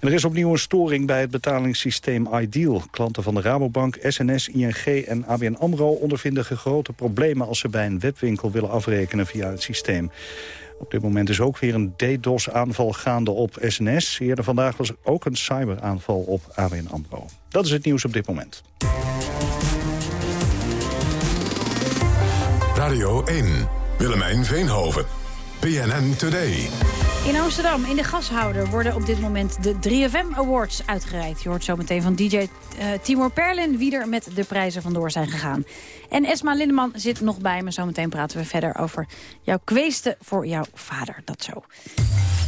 En er is opnieuw een storing bij het betalingssysteem Ideal. Klanten van de Rabobank, SNS, ING en ABN AMRO ondervinden grote problemen als ze bij een webwinkel willen afrekenen via het systeem. Op dit moment is ook weer een DDoS-aanval gaande op SNS. Eerder vandaag was er ook een cyberaanval op ABN AMRO. Dat is het nieuws op dit moment. Radio 1. Willemijn Veenhoven. PNN Today. In Amsterdam, in de gashouder, worden op dit moment de 3FM Awards uitgereikt. Je hoort zo meteen van DJ eh, Timur Perlin wie er met de prijzen vandoor zijn gegaan. En Esma Lindeman zit nog bij me. Zometeen praten we verder over jouw kweesten voor jouw vader. Dat zo.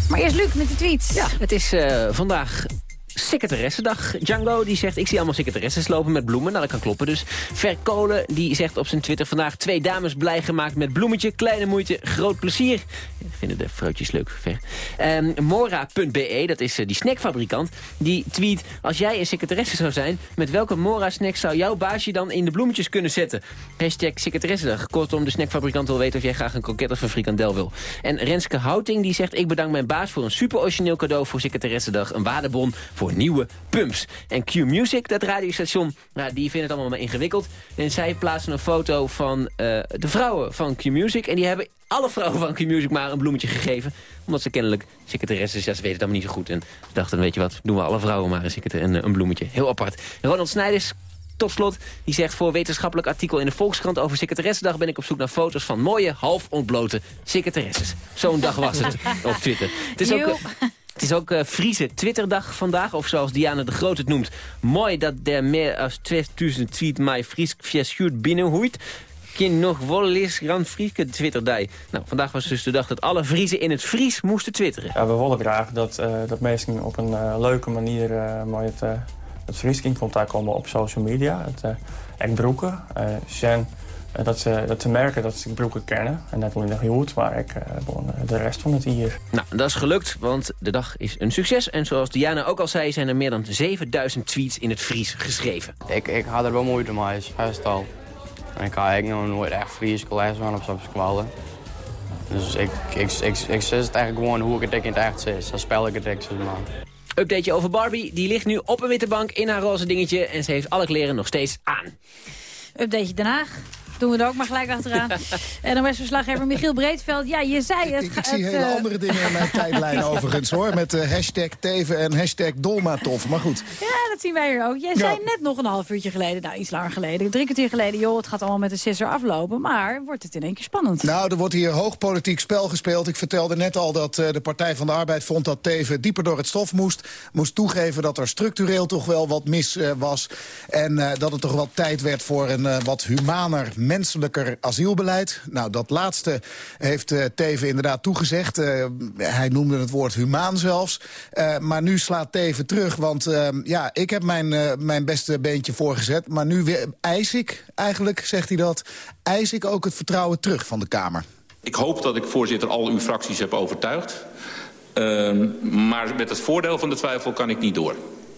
Maar eerst Luc met de tweets. Ja, het is eh, vandaag secretaressendag. Django die zegt, ik zie allemaal secretaresses lopen met bloemen. Nou, dat kan kloppen. Dus Ver Kolen die zegt op zijn Twitter vandaag... twee dames blij gemaakt met bloemetje. Kleine moeite, groot plezier. Vinden de fruitjes leuk, Ver. Ehm, Mora.be, dat is eh, die snackfabrikant, die tweet... als jij een secretaresse zou zijn... met welke Mora-snack zou jouw baasje dan in de bloemetjes kunnen zetten? Hashtag secretaressendag. Kortom, de snackfabrikant wil weten of jij graag een kroket of een frikandel wil. En Renske Houting die zegt... ik bedank mijn baas voor een super origineel cadeau voor secretaressendag. Een waardebon voor nieuwe pumps. En Q-Music, dat radiostation, nou, die vinden het allemaal maar ingewikkeld. En zij plaatsen een foto van eh, de vrouwen van Q-Music. En die hebben alle vrouwen van Q-Music maar een bloemetje gegeven. Omdat ze kennelijk secretaresses, ja, ze weten het allemaal niet zo goed. En ze dachten, weet je wat, doen we alle vrouwen maar een, een, een bloemetje. Heel apart. Ronald Snijders tot slot, die zegt voor wetenschappelijk artikel in de Volkskrant over secretaressendag ben ik op zoek naar foto's van mooie, half ontblote secretaresses. Zo'n dag was het op Twitter. Het is ook, het is ook eh, Friese Twitterdag vandaag, of zoals Diana de Groot het noemt. Mooi dat er meer dan 2000 tweet mij Fries via binnenhoeit. Kind nog wel eens Grand Frieske Twitterdag. Nou, vandaag was dus de dag dat alle Friesen in het Fries moesten twitteren. Ja, we willen graag dat, eh, dat mensen op een eh, leuke manier uh, het, uh, het Fries in contact komen op social media. Het, uh, broeken. Uh, uh, dat, ze, dat ze merken dat ze broeken kennen. En net alleen nog goed, maar ik gewoon de rest van het hier. Nou, dat is gelukt, want de dag is een succes. En zoals Diana ook al zei, zijn er meer dan 7000 tweets in het Fries geschreven. Ik, ik had er wel moeite mee, juist al. En ik had eigenlijk nog nooit echt Fries gelezen van op zo'n school. Dus ik, ik, ik, ik, zeg het eigenlijk gewoon hoe ik het in het echt zeg. Dan spel ik het echt man. Updateje over Barbie. Die ligt nu op een witte bank in haar roze dingetje. En ze heeft alle kleren nog steeds aan. Updateje Den Haag. Doen we er ook maar gelijk achteraan. En NOS-verslaggever Michiel Breedveld. Ja, je zei het... Ik, ik zie het, hele uh... andere dingen in mijn tijdlijn overigens hoor. Met uh, hashtag Teven en hashtag Dolmatov. Maar goed. Ja, dat zien wij hier ook. Jij ja. zei net nog een half uurtje geleden, nou iets langer geleden, drie kwartier geleden, joh, het gaat allemaal met de sisser aflopen. Maar wordt het in één keer spannend? Nou, er wordt hier hoog politiek spel gespeeld. Ik vertelde net al dat uh, de Partij van de Arbeid vond dat Teven dieper door het stof moest. Moest toegeven dat er structureel toch wel wat mis uh, was. En dat het toch wel tijd werd voor een wat humaner menselijker asielbeleid. Nou, dat laatste heeft uh, Teven inderdaad toegezegd. Uh, hij noemde het woord humaan zelfs. Uh, maar nu slaat Teven terug, want ja, ik heb mijn, mijn beste beentje voorgezet. Maar nu eis ik eigenlijk, zegt hij dat, eis ik ook het vertrouwen terug van de Kamer. Ik hoop dat ik, voorzitter, al uw fracties heb overtuigd. Uh, maar met het voordeel van de twijfel kan ik niet door.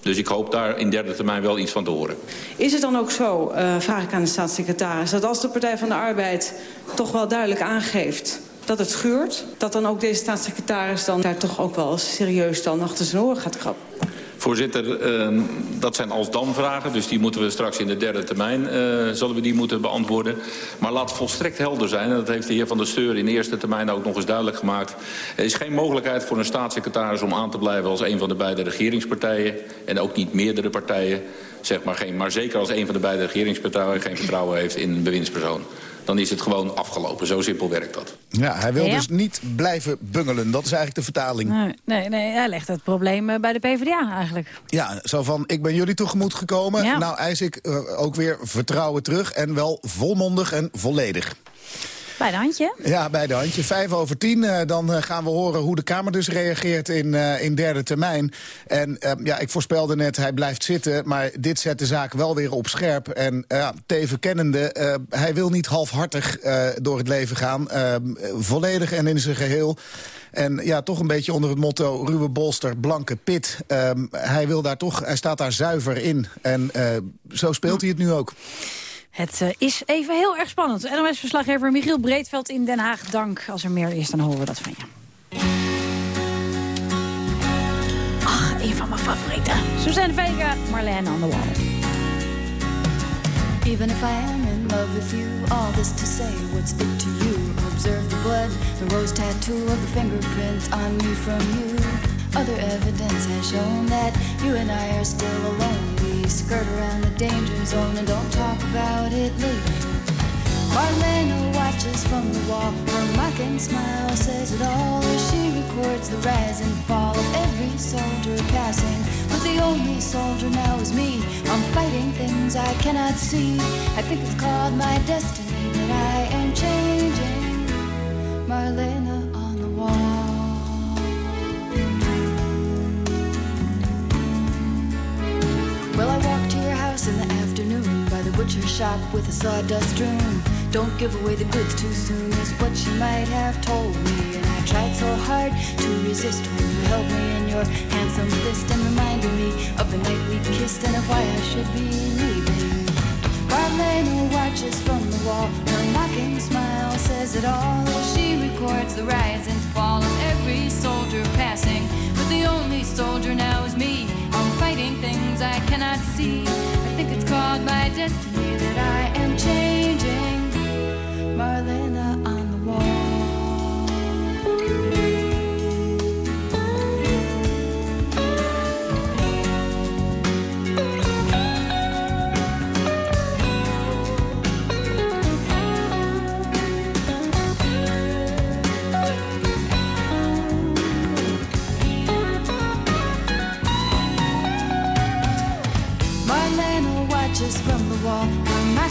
Dus ik hoop daar in derde termijn wel iets van te horen. Is het dan ook zo, uh, vraag ik aan de staatssecretaris... dat als de Partij van de Arbeid toch wel duidelijk aangeeft dat het schuurt... dat dan ook deze staatssecretaris dan daar toch ook wel serieus dan achter zijn oren gaat krabben? Voorzitter, uh, dat zijn als-dan-vragen, dus die moeten we straks in de derde termijn uh, zullen we die moeten beantwoorden. Maar laat volstrekt helder zijn, en dat heeft de heer Van der Steur in de eerste termijn ook nog eens duidelijk gemaakt. Er is geen mogelijkheid voor een staatssecretaris om aan te blijven als een van de beide regeringspartijen en ook niet meerdere partijen, zeg maar, geen, maar zeker als een van de beide regeringspartijen geen vertrouwen heeft in een bewindspersoon dan is het gewoon afgelopen. Zo simpel werkt dat. Ja, hij wil Ja. dus niet blijven bungelen. Dat is eigenlijk de vertaling. Nee, nee, nee, hij legt het probleem eh, bij de PvdA eigenlijk. Ja, zo van, ik ben jullie tegemoet gekomen. Ja. Nou eis ik eh, ook weer vertrouwen terug. En wel volmondig en volledig. Bij de handje. Ja, bij de handje. Vijf over tien. eh, dan eh, gaan we horen hoe de Kamer dus reageert in, eh, in derde termijn. En eh, ja, ik voorspelde net, hij blijft zitten. Maar dit zet de zaak wel weer op scherp. En Teven kennende, hij wil niet halfhartig door het leven gaan. Eh, volledig en in zijn geheel. En ja, toch een beetje onder het motto ruwe bolster, blanke pit. Ehm, hij, wil daar toch, hij staat daar zuiver in. En zo speelt hij het nu ook. Het eh, is even heel erg spannend. NOS-verslaggever Michiel Breedveld in Den Haag. Dank. Als er meer is, dan horen we dat van je. Ach, een van mijn favorieten. Suzanne Vega, Marlene on the Wall. Even if I am in love with you, all this to say, what's it to you? Observe the blood, the rose tattoo of the fingerprint on me from you. Other evidence has shown that you and I are still alone. We skirt around the danger zone and don't talk about it later. Marlena watches from the wall. Her mocking smile says it all as she records the rise and fall of every soldier passing. But the only soldier now is me. I'm fighting things I cannot see. I think it's called my destiny that I am changing. Marlena house in the afternoon by the butcher shop with a sawdust strewn. Don't give away the goods too soon is what she might have told me. And I tried so hard to resist when you held me in your handsome fist and reminded me of the night we kissed and of why I should be leaving. Marlena watches from the wall. Her mocking smile says it all she records the rise and fall of every soldier passing. But the only soldier now is me. I'm fighting things I cannot see just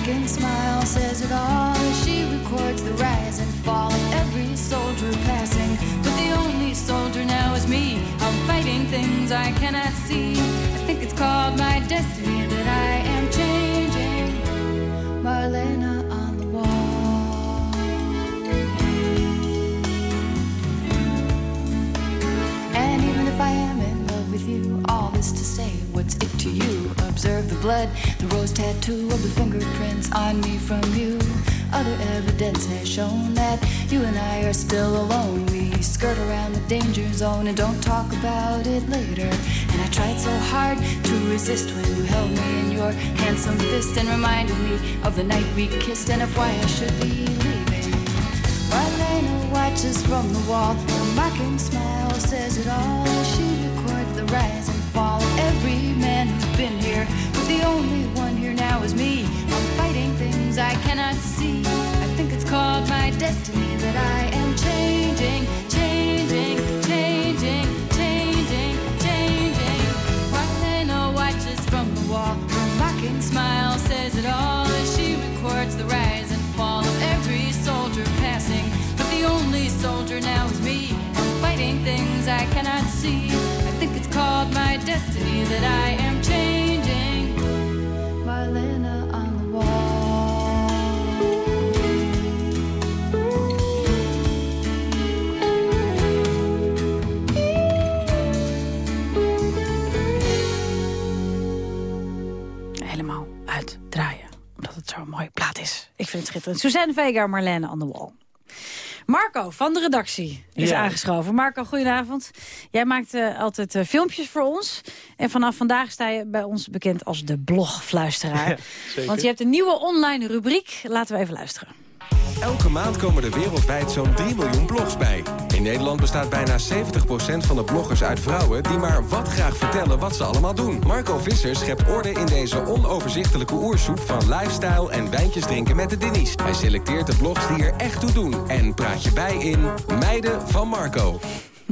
Mocking smile says it all as she records the rise and fall of every soldier passing. But the only soldier now is me. I'm fighting things I cannot see. I think it's called my destiny that I am changing. Marlena on the wall. And even if I am in love with you, all this to say, what's it to you? Blood, the rose tattoo of the fingerprints on me from you. Other evidence has shown that you and I are still alone. We skirt around the danger zone and don't talk about it later. And I tried so hard to resist when you held me in your handsome fist and reminded me of the night we kissed and of why I should be leaving. Marlena watches from the wall. Her mocking smile says it all she records the rise and fall of every man who's been here. The only one here now is me. I'm fighting things I cannot see. I think it's called my destiny that I am changing, changing, Suzanne Vega, Marlene on the wall. Marco van de redactie is aangeschoven. Marco, goedenavond. Jij maakt eh, altijd eh, filmpjes voor ons. En vanaf vandaag sta je bij ons bekend als de blogfluisteraar. Want je hebt een nieuwe online rubriek. Laten we even luisteren. Elke maand komen er wereldwijd zo'n 3 miljoen blogs bij. In Nederland bestaat bijna 70% van de bloggers uit vrouwen... die maar wat graag vertellen wat ze allemaal doen. Marco Visser schept orde in deze onoverzichtelijke oersoep... van lifestyle en wijntjes drinken met de Dinnies. Hij selecteert de blogs die er echt toe doen... en praat je bij in Meiden van Marco.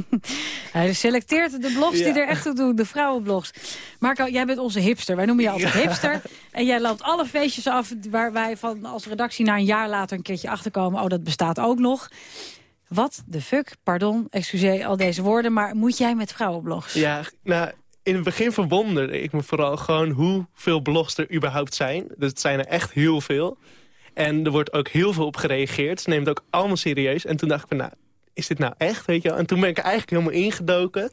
Hij selecteert de blogs die er echt toe doen, de vrouwenblogs. Marco, jij bent onze hipster. Wij noemen je altijd Ja. hipster. En jij loopt alle feestjes af waar wij van als redactie na een jaar later een keertje achterkomen. Oh, dat bestaat ook nog. Wat de fuck, pardon, excuseer al deze woorden, maar moet jij met vrouwenblogs? Ja, nou, in het begin verwonderde ik me vooral gewoon hoeveel blogs er überhaupt zijn. Dus het zijn er echt heel veel. En er wordt ook heel veel op gereageerd. Ze nemen het ook allemaal serieus. En toen dacht ik van, nou, is dit nou echt, weet je wel? En toen ben ik er eigenlijk helemaal ingedoken.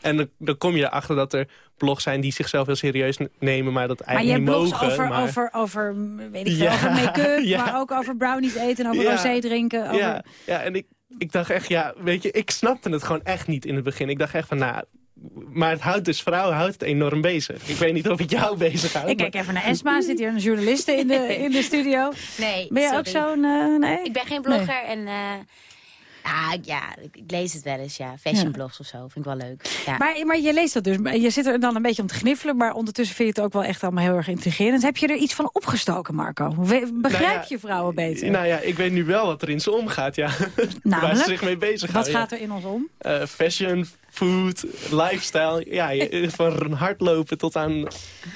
En dan, dan kom je erachter dat er blogs zijn die zichzelf heel serieus nemen... maar dat Maar je hebt eigenlijk blogs mogen. over, maar... over, over, weet ik veel, Ja, over make-up, ja. maar ook over brownies eten, over Ja. rosé drinken. Over... Ja, ja, en ik, ik dacht echt, ja, weet je, ik snapte het gewoon echt niet in het begin. Ik dacht echt van, nou, maar het houdt dus vrouwen houdt het enorm bezig. Ik weet niet of het jou bezighoudt. Ik kijk even naar Esma, zit hier een journaliste in de, in de studio. Nee, Ben je ook zo'n... eh, nee? Ik ben geen blogger en... eh, ah, ja, ik, ik lees het wel eens, ja. Fashionblogs of zo, vind ik wel leuk. Ja. Maar, maar je leest dat dus. Je zit er dan een beetje om te gniffelen, maar ondertussen vind je het ook wel echt allemaal heel erg intrigerend. Heb je er iets van opgestoken, Marco? We- Begrijp Nou ja, je vrouwen beter? Nou ja, ik weet nu wel wat er in ze omgaat, ja. Waar Namelijk? ze zich mee bezighouden. Wat gaat er in ons om? er? fashion, food, lifestyle. Ja, van hardlopen tot aan...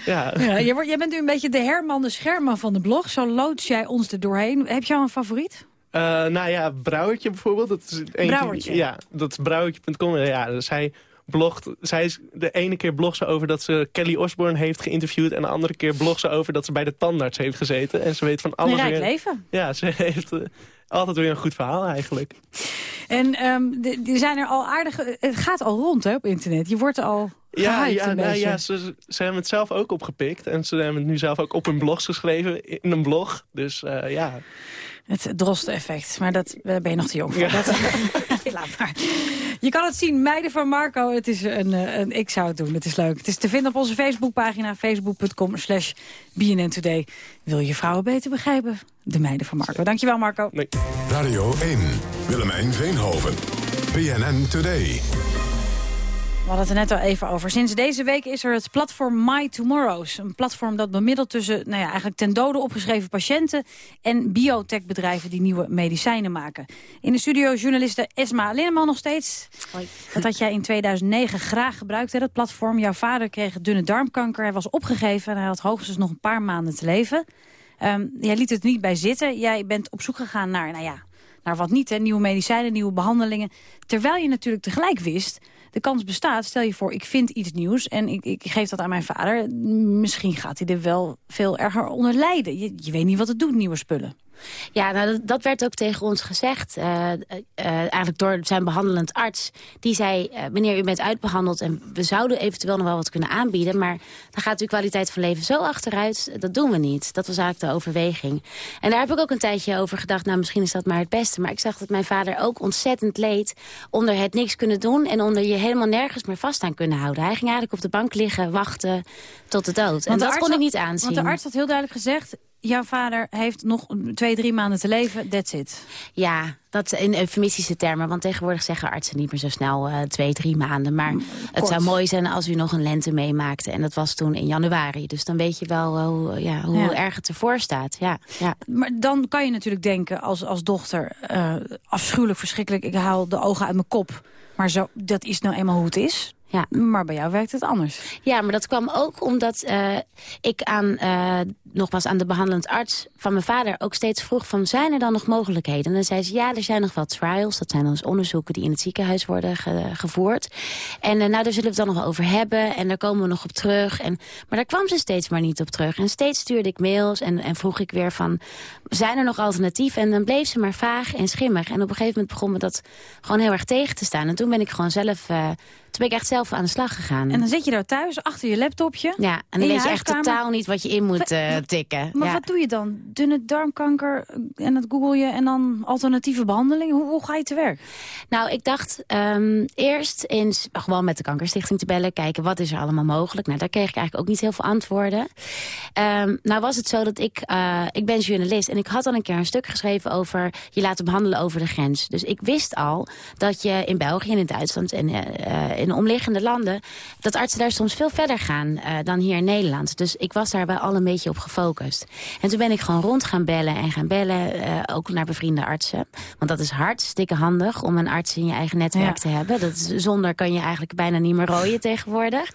Ja. Ja, jij, wordt, jij bent nu een beetje de Herman de Scherman van de blog. Zo loods jij ons er doorheen. Heb je al een favoriet? Eh, nou ja, Brouwertje bijvoorbeeld. Dat is eentje, Brouwertje? Ja, dat is brouwertje.com. Ja, zij blogt, zij is de ene keer blogt ze over dat ze Kelly Osbourne heeft geïnterviewd... en de andere keer blogt ze over dat ze bij de tandarts heeft gezeten. En ze weet van alles Een rijk weer- leven. Ja, ze heeft eh, altijd weer een goed verhaal eigenlijk. En ehm, de- die zijn er al aardige... Het gaat al rond hè, op internet. Je wordt al Ja, ja, nou, ja ze, ze hebben het zelf ook opgepikt. En ze hebben het nu zelf ook op hun blogs geschreven, in een blog. Dus eh, ja. Het drosten-effect. Maar dat, daar ben je nog te jong voor. Ja. Dat, laat maar. Je kan het zien, Meiden van Marco. Het is een, eh, een, ik zou het doen, het is leuk. Het is te vinden op onze Facebookpagina. Facebook.com slash BNN Today. Wil je vrouwen beter begrijpen? De Meiden van Marco. Dankjewel, Marco. Radio 1, Willemijn Veenhoven. PNN Today. We hadden het er net al even over. Sinds deze week is er het platform My Tomorrows. Een platform dat bemiddelt tussen nou ja, eigenlijk ten dode opgeschreven patiënten... en biotechbedrijven die nieuwe medicijnen maken. In de studio journaliste Esma Linneman nog steeds. Dat had jij in 2009 graag gebruikt, hè, dat platform. Jouw vader kreeg dunne darmkanker. Hij was opgegeven en hij had hoogstens nog een paar maanden te leven. Ehm, jij liet het niet bij zitten. Jij bent op zoek gegaan naar, nou ja, naar wat niet. Hè? Nieuwe medicijnen, nieuwe behandelingen. Terwijl je natuurlijk tegelijk wist... de kans bestaat, stel je voor, ik vind iets nieuws... en ik, ik geef dat aan mijn vader. Misschien gaat hij er wel veel erger onder lijden. Je, je weet niet wat het doet, nieuwe spullen. Ja, nou, dat, dat werd ook tegen ons gezegd. eh, eh, eigenlijk door zijn behandelend arts. Die zei, eh, meneer, u bent uitbehandeld... en we zouden eventueel nog wel wat kunnen aanbieden... maar dan gaat uw kwaliteit van leven zo achteruit. Dat doen we niet. Dat was eigenlijk de overweging. En daar heb ik ook een tijdje over gedacht... nou, misschien is dat maar het beste. Maar ik zag dat mijn vader ook ontzettend leed... onder het niks kunnen doen... en onder je helemaal nergens meer vast aan kunnen houden. Hij ging eigenlijk op de bank liggen, wachten tot de dood. En Want de dat kon ik niet aanzien. Want de arts had heel duidelijk gezegd... jouw vader heeft nog twee, drie maanden te leven, that's it. Ja, dat in eufemistische termen. Want tegenwoordig zeggen artsen niet meer zo snel eh, twee, drie maanden. Maar het zou mooi zijn als u nog een lente meemaakte. En dat was toen in januari. Dus dan weet je wel eh, hoe, ja, hoe Ja. erg het ervoor staat. Ja, ja. Maar dan kan je natuurlijk denken als, als dochter... eh, afschuwelijk, verschrikkelijk, ik haal de ogen uit mijn kop. Maar zo, dat is nou eenmaal hoe het is. Ja. Maar bij jou werkt het anders. Ja, maar dat kwam ook omdat eh, ik aan, eh, nogmaals aan de behandelend arts van mijn vader ook steeds vroeg van zijn er dan nog mogelijkheden? En dan zei ze ja, er zijn nog wel trials. Dat zijn dan dus onderzoeken die in het ziekenhuis worden ge- gevoerd. En eh, nou, daar zullen we het dan nog wel over hebben en daar komen we nog op terug. En, maar daar kwam ze steeds maar niet op terug. En steeds stuurde ik mails en, en vroeg ik weer van zijn er nog alternatieven? En dan bleef ze maar vaag en schimmig. En op een gegeven moment begon me dat gewoon heel erg tegen te staan. En toen ben ik gewoon zelf... eh, ben ik echt zelf aan de slag gegaan. En dan zit je daar thuis, achter je laptopje. Ja, en in dan weet je echt totaal niet wat je in moet eh, tikken. Maar ja. wat doe je dan? Dunne darmkanker en dat google je en dan alternatieve behandeling? Hoe, hoe ga je te werk? Nou, ik dacht ehm, eerst eens gewoon met de Kankerstichting te bellen. Kijken, wat is er allemaal mogelijk? Nou, daar kreeg ik eigenlijk ook niet heel veel antwoorden. Ehm, nou was het zo dat ik... eh, ik ben journalist en ik had al een keer een stuk geschreven over... je laten behandelen over de grens. Dus ik wist al dat je in België en in Duitsland... en eh, eh, in de omliggende landen... dat artsen daar soms veel verder gaan eh, dan hier in Nederland. Dus ik was daar wel al een beetje op gefocust. En toen ben ik gewoon rond gaan bellen en gaan bellen... eh, ook naar bevriende artsen. Want dat is hartstikke handig om een arts in je eigen netwerk Ja. te hebben. Dat is, zonder kan je eigenlijk bijna niet meer rooien tegenwoordig.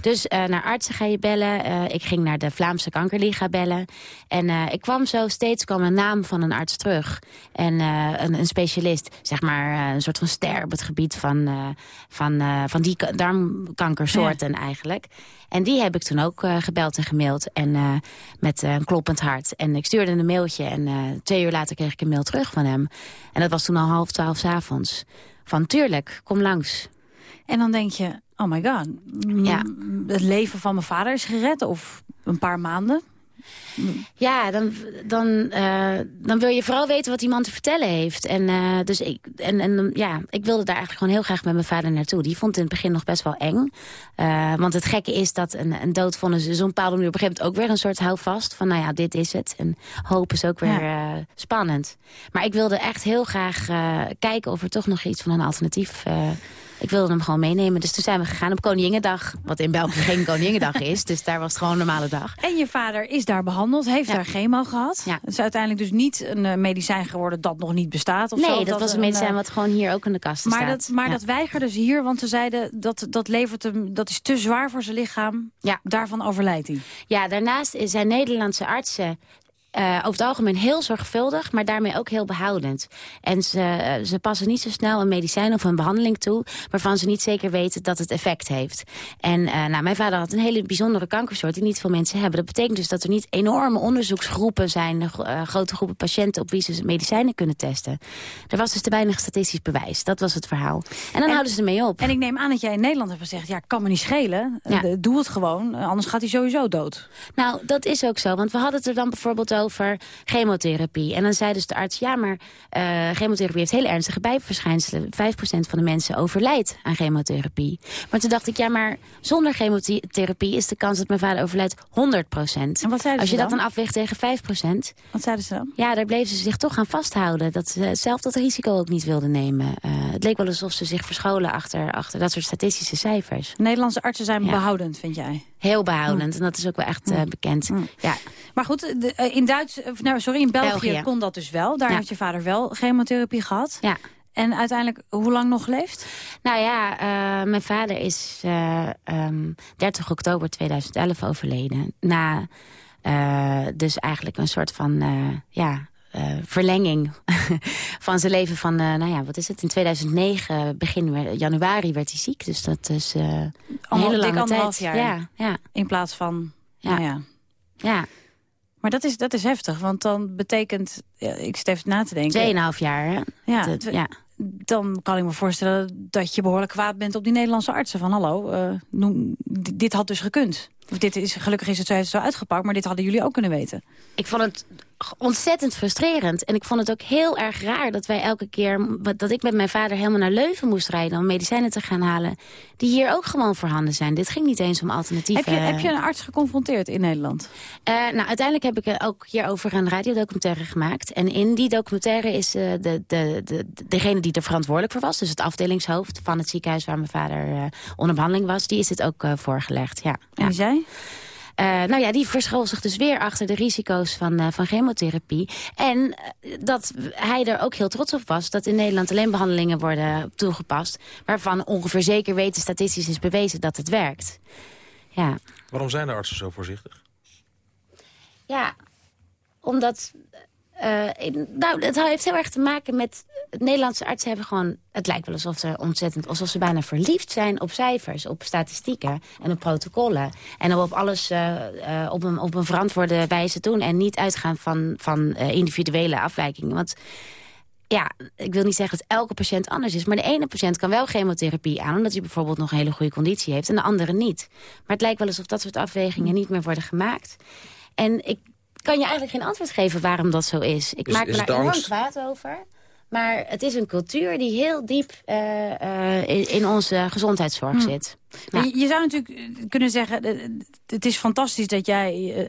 Dus eh, naar artsen ga je bellen. Ik ging naar de Vlaamse Kankerliga bellen. En ik kwam zo steeds kwam een naam van een arts terug. En een, een specialist, zeg maar een soort van ster op het gebied van, van, eh, van die ka- darmkankersoorten eigenlijk. En die heb ik toen ook eh, gebeld en gemaild. En eh, met eh, een kloppend hart. En ik stuurde een mailtje. En twee uur later kreeg ik een mail terug van hem. En dat was toen al half twaalf 's avonds. Van tuurlijk, kom langs. En dan denk je, oh my god, Ja. het leven van mijn vader is gered. Of een paar maanden. Ja, dan, dan, eh, dan wil je vooral weten wat die man te vertellen heeft. En, eh, dus ik, en, en ja, ik wilde daar eigenlijk gewoon heel graag met mijn vader naartoe. Die vond het in het begin nog best wel eng. Eh, want het gekke is dat een, een doodvonnis is op een bepaalde manier... op een gegeven moment ook weer een soort houvast. Van nou ja, dit is het. En hoop is ook weer spannend. Maar ik wilde echt heel graag kijken of er toch nog iets van een alternatief... eh, ik wilde hem gewoon meenemen. Dus toen zijn we gegaan op Koninginnedag. Wat in België geen Koninginnedag is. Dus daar was het gewoon een normale dag. En je vader is daar behandeld, heeft daar chemo gehad. Het is uiteindelijk dus niet een eh, medicijn geworden dat nog niet bestaat. Of nee, zo, dat, was een eh, medicijn wat gewoon hier ook in de kast Maar, staat. dat, maar Ja. dat weigerde ze hier, want ze zeiden dat dat levert hem, dat is te zwaar voor zijn lichaam. Ja. Daarvan overlijdt hij. Ja, daarnaast zijn Nederlandse artsen eh, over het algemeen heel zorgvuldig, maar daarmee ook heel behoudend. En ze, eh, ze passen niet zo snel een medicijn of een behandeling toe... waarvan ze niet zeker weten dat het effect heeft. En eh, nou, mijn vader had een hele bijzondere kankersoort die niet veel mensen hebben. Dat betekent dus dat er niet enorme onderzoeksgroepen zijn... grote groepen patiënten op wie ze medicijnen kunnen testen. Er was dus te weinig statistisch bewijs. Dat was het verhaal. En dan houden ze ermee op. En ik neem aan dat jij in Nederland hebt gezegd, ja, kan me niet schelen. Ja. Doe het gewoon, anders gaat hij sowieso dood. Nou, dat is ook zo. Want we hadden het er dan bijvoorbeeld over chemotherapie. En dan zei dus de arts, ja, maar eh, chemotherapie heeft hele ernstige bijverschijnselen. 5% van de mensen overlijdt aan chemotherapie. Maar toen dacht ik, ja, maar zonder chemotherapie is de kans dat mijn vader overlijdt 100%. En wat zeiden Als je dat dan? dan afweegt tegen 5%. Wat zeiden ze dan? Ja, daar bleven ze zich toch aan vasthouden. Dat ze zelf dat risico ook niet wilden nemen. Eh, het leek wel alsof ze zich verscholen achter, achter dat soort statistische cijfers. Nederlandse artsen zijn Ja. behoudend, vind jij? Heel behoudend. En dat is ook wel echt eh, bekend. Ja. Maar goed, de- eh, in Duits, eh, nou, sorry, in België, België. kon dat dus wel. Daar Ja. heeft je vader wel chemotherapie gehad. Ja. En uiteindelijk, hoe lang nog geleefd? Nou ja, mijn vader is ehm, 30 oktober 2011 overleden. Na dus eigenlijk een soort van ja, eh, verlenging van zijn leven van, eh, nou ja, wat is het? In 2009, begin we- januari werd hij ziek. Dus dat is eh, een Allemaal hele lange tijd. jaar. Ja, ja. In plaats van, Ja. nou ja. Ja. Maar dat is, dat is heftig, want dan betekent, ja, ik even na te denken. Tweeënhalf jaar, hè? Ja, Dat- ja. Dan kan ik me voorstellen dat je behoorlijk kwaad bent op die Nederlandse artsen. Van hallo, eh, noem, dit had dus gekund. Of dit is, gelukkig is het zo, zo uitgepakt, maar dit hadden jullie ook kunnen weten. Ik vond het ontzettend frustrerend. En ik vond het ook heel erg raar dat wij elke keer... dat ik met mijn vader helemaal naar Leuven moest rijden... om medicijnen te gaan halen die hier ook gewoon voorhanden zijn. Dit ging niet eens om alternatieven. Heb je, heb je een arts geconfronteerd in Nederland? Eh, nou, uiteindelijk heb ik er ook hierover een radiodocumentaire gemaakt. En in die documentaire is eh, de, de, de, degene die er verantwoordelijk voor was... dus het afdelingshoofd van het ziekenhuis waar mijn vader eh, onder behandeling was... die is het ook eh, voorgelegd, ja. En zei? Eh, nou ja, die verschool zich dus weer achter de risico's van, eh, van chemotherapie. En eh, dat hij er ook heel trots op was... dat in Nederland alleen behandelingen worden toegepast... waarvan ongeveer zeker weten statistisch is bewezen dat het werkt. Ja, Waarom zijn de artsen zo voorzichtig? ja omdat... eh, nou, het heeft heel erg te maken met... Nederlandse artsen hebben gewoon... Het lijkt wel alsof ze ontzettend... alsof ze bijna verliefd zijn op cijfers, op statistieken en op protocollen. En op alles eh, eh, op, een, op een verantwoorde wijze doen. En niet uitgaan van, van individuele afwijkingen. Want ja, ik wil niet zeggen dat elke patiënt anders is. Maar de ene patiënt kan wel chemotherapie aan... omdat hij bijvoorbeeld nog een hele goede conditie heeft... en de andere niet. Maar het lijkt wel alsof dat soort afwegingen niet meer worden gemaamaakt. En ik kan je eigenlijk geen antwoord geven waarom dat zo is. Ik Is- maak is me daar enorm kwaad over. Maar het is een cultuur die heel diep eh, eh, in, in onze gezondheidszorg Hm. zit. Maar Je, je zou natuurlijk eh, kunnen zeggen, het is fantastisch dat jij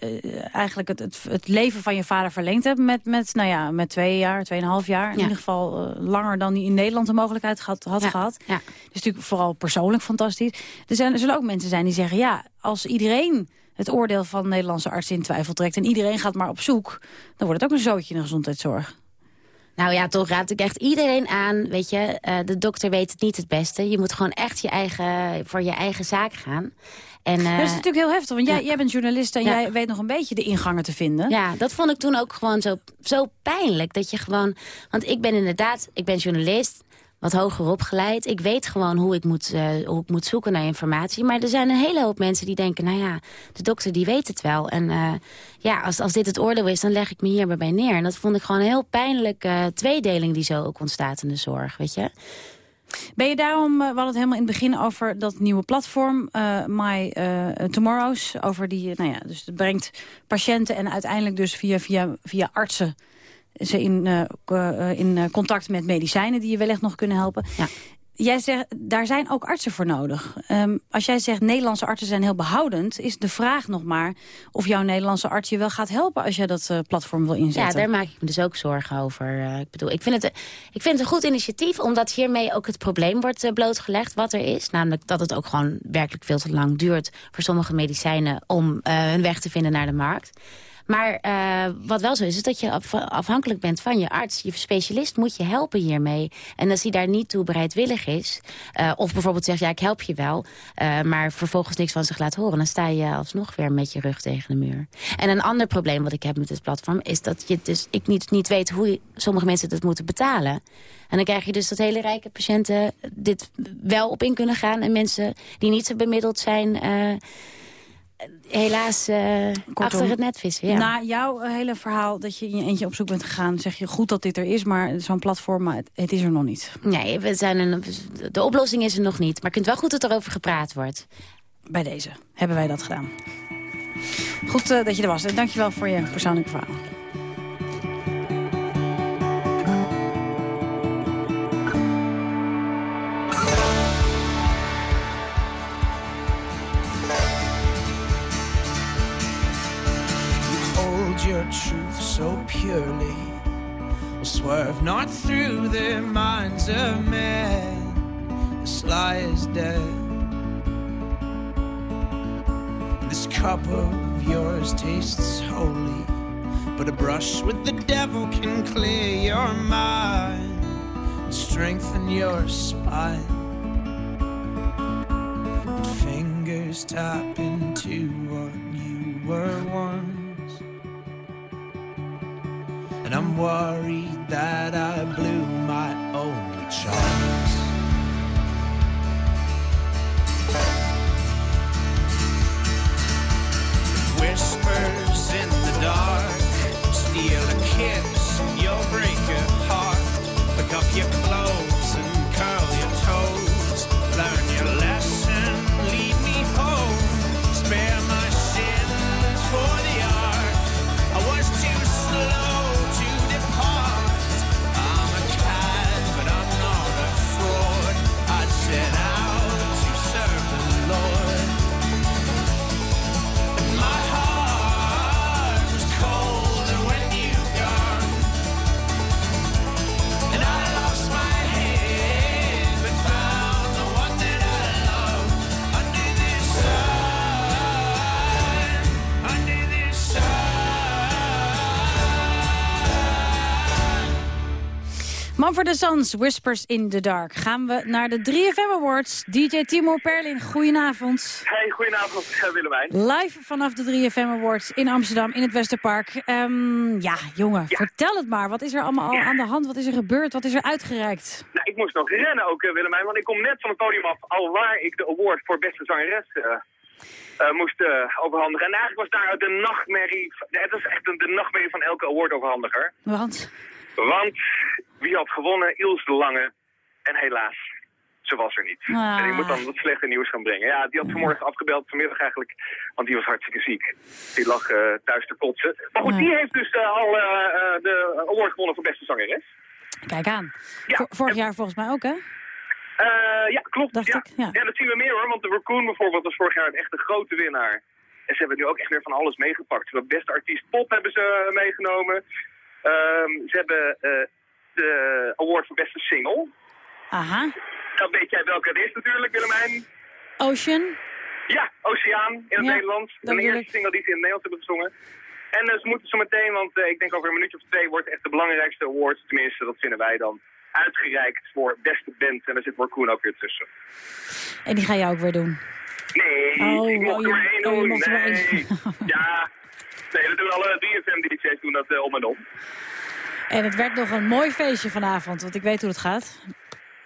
eigenlijk het, het, het leven van je vader verlengd hebt met, met, nou ja, met twee jaar, tweeënhalf jaar. In Ja. ieder geval langer dan hij in Nederland de mogelijkheid had, had gehad. Ja. Dus natuurlijk vooral persoonlijk fantastisch. Er, zijn, er zullen ook mensen zijn die zeggen, ja, als iedereen het oordeel van Nederlandse artsen in twijfel trekt en iedereen gaat maar op zoek, dan wordt het ook een zootje in de gezondheidszorg. Nou ja, toch raad ik echt iedereen aan. Weet je, eh, de dokter weet het niet het beste. Je moet gewoon echt je eigen, voor je eigen zaak gaan. En, eh, dat is natuurlijk heel heftig, want jij, ja. jij bent journalist en Ja. jij weet nog een beetje de ingangen te vinden. Ja, dat vond ik toen ook gewoon zo, zo pijnlijk. Dat je gewoon. Want ik ben inderdaad, ik ben journalist, wat hoger opgeleid. Ik weet gewoon hoe ik moet, eh, ik moet zoeken naar informatie. Maar er zijn een hele hoop mensen die denken, nou ja, de dokter die weet het wel. En eh, ja, als, als dit het oordeel is, dan leg ik me hierbij bij neer. En dat vond ik gewoon een heel pijnlijke tweedeling die zo ook ontstaat in de zorg, weet je. Ben je daarom, eh, we hadden het helemaal in het begin over dat nieuwe platform, eh, My eh, Tomorrows, over die, eh, nou ja, dus het brengt patiënten en uiteindelijk dus via, via, via artsen ze in, eh, eh, in eh, contact met medicijnen die je wellicht nog kunnen helpen. Jij zegt, daar zijn ook artsen voor nodig. Ehm, als jij zegt Nederlandse artsen zijn heel behoudend... is de vraag nog maar of jouw Nederlandse arts je wel gaat helpen... als jij dat platform wil Ja, inzetten. daar maak ik me dus ook zorgen over. Ik bedoel, ik vind, het, ik vind het een goed initiatief... omdat hiermee ook het probleem wordt blootgelegd wat er is. Namelijk dat het ook gewoon werkelijk veel te lang duurt... voor sommige medicijnen om hun weg te vinden naar de markt. Maar eh, wat wel zo is, is dat je af- afhankelijk bent van je arts. Je specialist moet je helpen hiermee. En als hij daar niet toe bereidwillig is... eh, of bijvoorbeeld zegt, ja, ik help je wel... eh, maar vervolgens niks van zich laat horen... dan sta je alsnog weer met je rug tegen de muur. En een ander probleem wat ik heb met dit platform... is dat je dus, ik niet, niet weet hoe sommige mensen dat moeten betalen. En dan krijg je dus dat hele rijke patiënten dit wel op in kunnen gaan... en mensen die niet zo bemiddeld zijn... helaas eh, achter het net vissen. Ja. Na jouw eh, hele verhaal dat je in je eentje op zoek bent gegaan... zeg je goed dat dit er is, maar zo'n platform, maar het, het is er nog niet. Nee, we zijn een, de oplossing is er nog niet. Maar ik vind het wel goed dat er over gepraat wordt. Bij deze hebben wij dat gedaan. Goed eh, dat je er was. En dankjewel voor je persoonlijke verhaal. Truth so purely, will swerve not through the minds of men. The sly is dead. This cup of yours tastes holy, but a brush with the devil can clear your mind and strengthen your spine. Fingers tap into what you were once. And I'm worried that I blew my only chance. Whispers in the dark, steal a kiss, you'll break your heart. Pick up your clothes Mumford Sons, Whispers in the Dark. Gaan we naar de 3FM Awards. DJ Timo Perlin, goedenavond. Hey, goedenavond eh, Willemijn. Live vanaf de 3FM Awards in Amsterdam, in het Westerpark. Ehm, ja, jongen, vertel het maar. Wat is er allemaal al aan de hand? Wat is er gebeurd? Wat is er uitgereikt? Nou, ik moest nog rennen ook eh, Willemijn, want ik kom net van het podium af, al waar ik de award voor beste zangeres eh, moest overhandigen. En eigenlijk was daar de nachtmerrie, het is echt een, de nachtmerrie van elke awardoverhandiger. Want? Want wie had gewonnen? Ilse de Lange. En helaas, ze was er niet. Ah. En ik moet dan wat slechte nieuws gaan brengen. Ja, die had vanmorgen afgebeld, vanmiddag eigenlijk, want die was hartstikke ziek. Die lag eh, thuis te kotsen. Maar goed, die heeft dus eh, al eh, de award gewonnen voor beste zangeres. Kijk aan. Vor- vorig jaar volgens mij ook, hè? Ja, klopt. Dacht ja. ik, ja. ja, dat zien we meer hoor. Want de Raccoon bijvoorbeeld was vorig jaar echt de grote winnaar. En ze hebben nu ook echt weer van alles meegepakt. Ze hebben beste artiest pop hebben ze meegenomen. Ehm, ze hebben eh, de award voor beste single. Aha. Dan weet jij welke het is natuurlijk, Willemijn. Ocean. Ja, Oceaan in het Ja, Nederlands. De eerste single die ze in het Nederlands hebben gezongen. En eh, ze moeten zo meteen, want eh, ik denk over een minuutje of twee wordt echt de belangrijkste award, tenminste dat vinden wij dan, uitgereikt voor beste band. En daar zit Raccoon ook weer tussen. En die ga je ook weer doen. Nee, Oh, ik mocht oh, er je- maar één oh, doen. er nee. ja, nee, dat doen alle 3FM-DJ's doen dat eh, om en om. En het werd nog een mooi feestje vanavond, want ik weet hoe het gaat.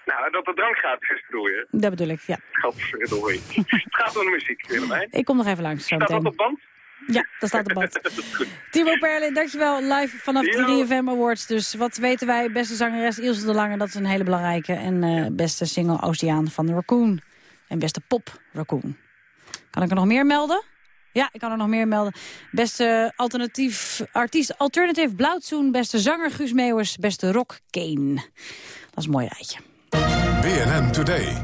Nou, dat de drank gratis is, bedoel je? Dat bedoel ik, ja. Gadverdorie. het gaat om de muziek, Willemijn. Ik kom nog even langs zo Staat dat op band? Ja, dat staat op band. Timo Perlin, dankjewel. Live vanaf de 3FM Awards. Dus wat weten wij? Beste zangeres Ilse de Lange, dat is een hele belangrijke. En eh, beste single Oceaan van de Raccoon. En beste pop Raccoon. Kan ik er nog meer melden? Ja, ik kan er nog meer melden. Beste alternatief artiest Alternative Blauwtsoen. Beste zanger Guus Meeuwers. Beste rock Kane. Dat is een mooi rijtje. BNN Today.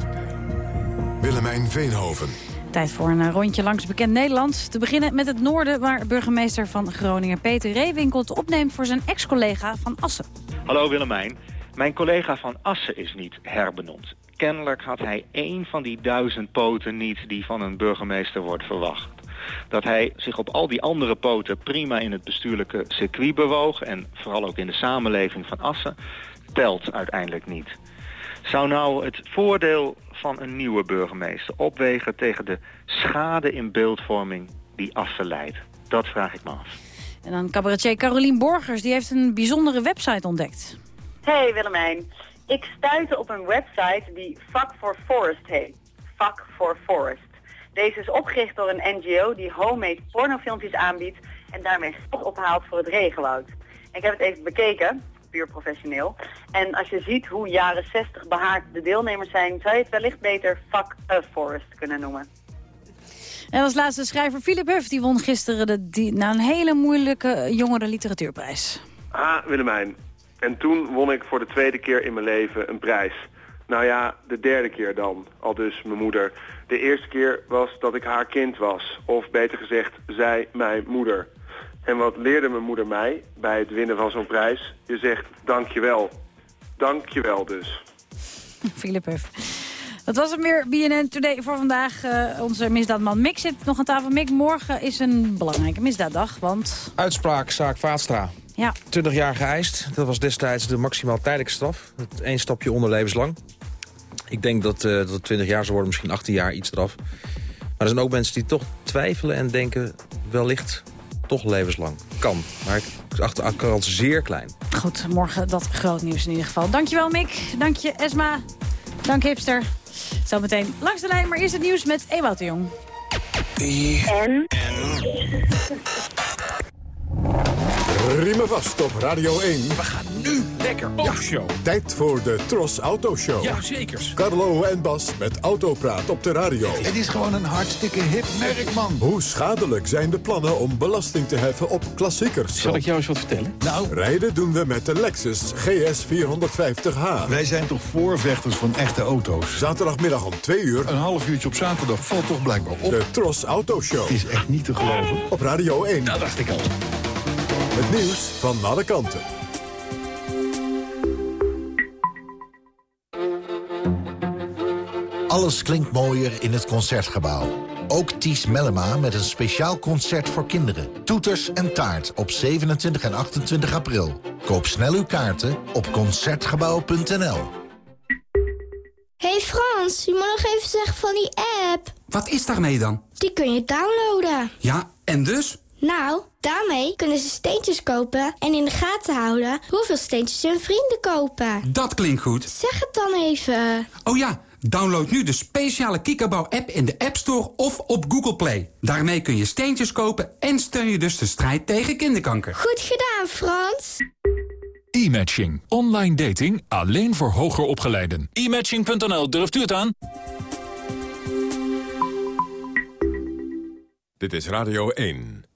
Willemijn Veenhoven. Tijd voor een eh, rondje langs bekend Nederland. Te beginnen met het noorden, waar burgemeester van Groningen Peter Reewinkel het opneemt voor zijn ex-collega van Assen. Hallo Willemijn. Mijn collega van Assen is niet herbenoemd. Kennelijk had hij één van die duizend poten niet die van een burgemeester wordt verwacht. Dat hij zich op al die andere poten prima in het bestuurlijke circuit bewoog... en vooral ook in de samenleving van Assen, telt uiteindelijk niet. Zou nou het voordeel van een nieuwe burgemeester opwegen tegen de schade in beeldvorming die Assen leidt? Dat vraag ik me af. En dan cabaretier Carolien Borgers, die heeft een bijzondere website ontdekt. Hey Willemijn, ik stuitte op een website die Fuck for Forest heet. Fuck for Forest. Deze is opgericht door een NGO die homemade pornofilmpjes aanbiedt en daarmee spot ophaalt voor het regenwoud. Ik heb het even bekeken, puur professioneel. En als je ziet hoe jaren 60 behaard de deelnemers zijn, zou je het wellicht beter Fuck a Forest kunnen noemen. En als laatste schrijver Philip Huff, die won gisteren de, die, na een hele moeilijke jongere literatuurprijs. Ah, Willemijn. En toen won ik voor de tweede keer in mijn leven een prijs. Nou ja, de derde keer dan, al dus mijn moeder. De eerste keer was dat ik haar kind was. Of beter gezegd, zij mijn moeder. En wat leerde mijn moeder mij bij het winnen van zo'n prijs? Je zegt dankjewel. Dankjewel dus. Philip Huff. Dat was het meer BNN Today voor vandaag. Eh, onze misdaadman Mick zit nog aan tafel. Mick, morgen is een belangrijke misdaaddag, want... Uitspraak, zaak Vaatstra. Ja, 20 jaar geëist. Dat was destijds de maximaal tijdelijke straf. Eén stapje onder levenslang. Ik denk dat, eh, dat het 20 jaar zou worden, misschien 18 jaar, iets eraf. Maar er zijn ook mensen die toch twijfelen en denken... wellicht toch levenslang. Kan. Maar ik acht de kans zeer klein. goed, morgen dat groot nieuws in ieder geval. Dankjewel Mick, dank je Esma, dank Hipster. Zometeen langs de lijn, maar eerst het nieuws met Ewout de Jong. En? Riemen vast op Radio 1. We gaan nu lekker show. Tijd voor de Tros Autoshow. Ja, zeker. Carlo en Bas met Autopraat op de radio. Het is gewoon een hartstikke hip merk, man. Hoe schadelijk zijn de plannen om belasting te heffen op klassiekers? Zal ik jou eens wat vertellen? Nou, Rijden doen we met de Lexus GS 450h. wij zijn toch voorvechters van echte auto's. Zaterdagmiddag om 2 uur. Een half uurtje op zaterdag valt toch blijkbaar op. De Tros Autoshow. Het is echt niet te geloven. Op Radio 1. Dat dacht ik al. Het nieuws van alle kanten. Alles klinkt mooier in het Concertgebouw. Ook Ties Mellema met een speciaal concert voor kinderen. Toeters en taart op 27 en 28 april. Koop snel uw kaarten op Concertgebouw.nl. hey Frans, je moet nog even zeggen van die app. Wat is daarmee dan? Die kun je downloaden. Ja, en dus? Nou, daarmee kunnen ze steentjes kopen en in de gaten houden hoeveel steentjes hun vrienden kopen. Dat klinkt goed. Zeg het dan even. Oh ja, download nu de speciale Kikkerbouw-app in de App Store of op Google Play. Daarmee kun je steentjes kopen en steun je dus de strijd tegen kinderkanker. Goed gedaan, Frans. E-matching. Online dating alleen voor hoger opgeleiden. E-matching.nl, durft u het aan? Dit is Radio 1.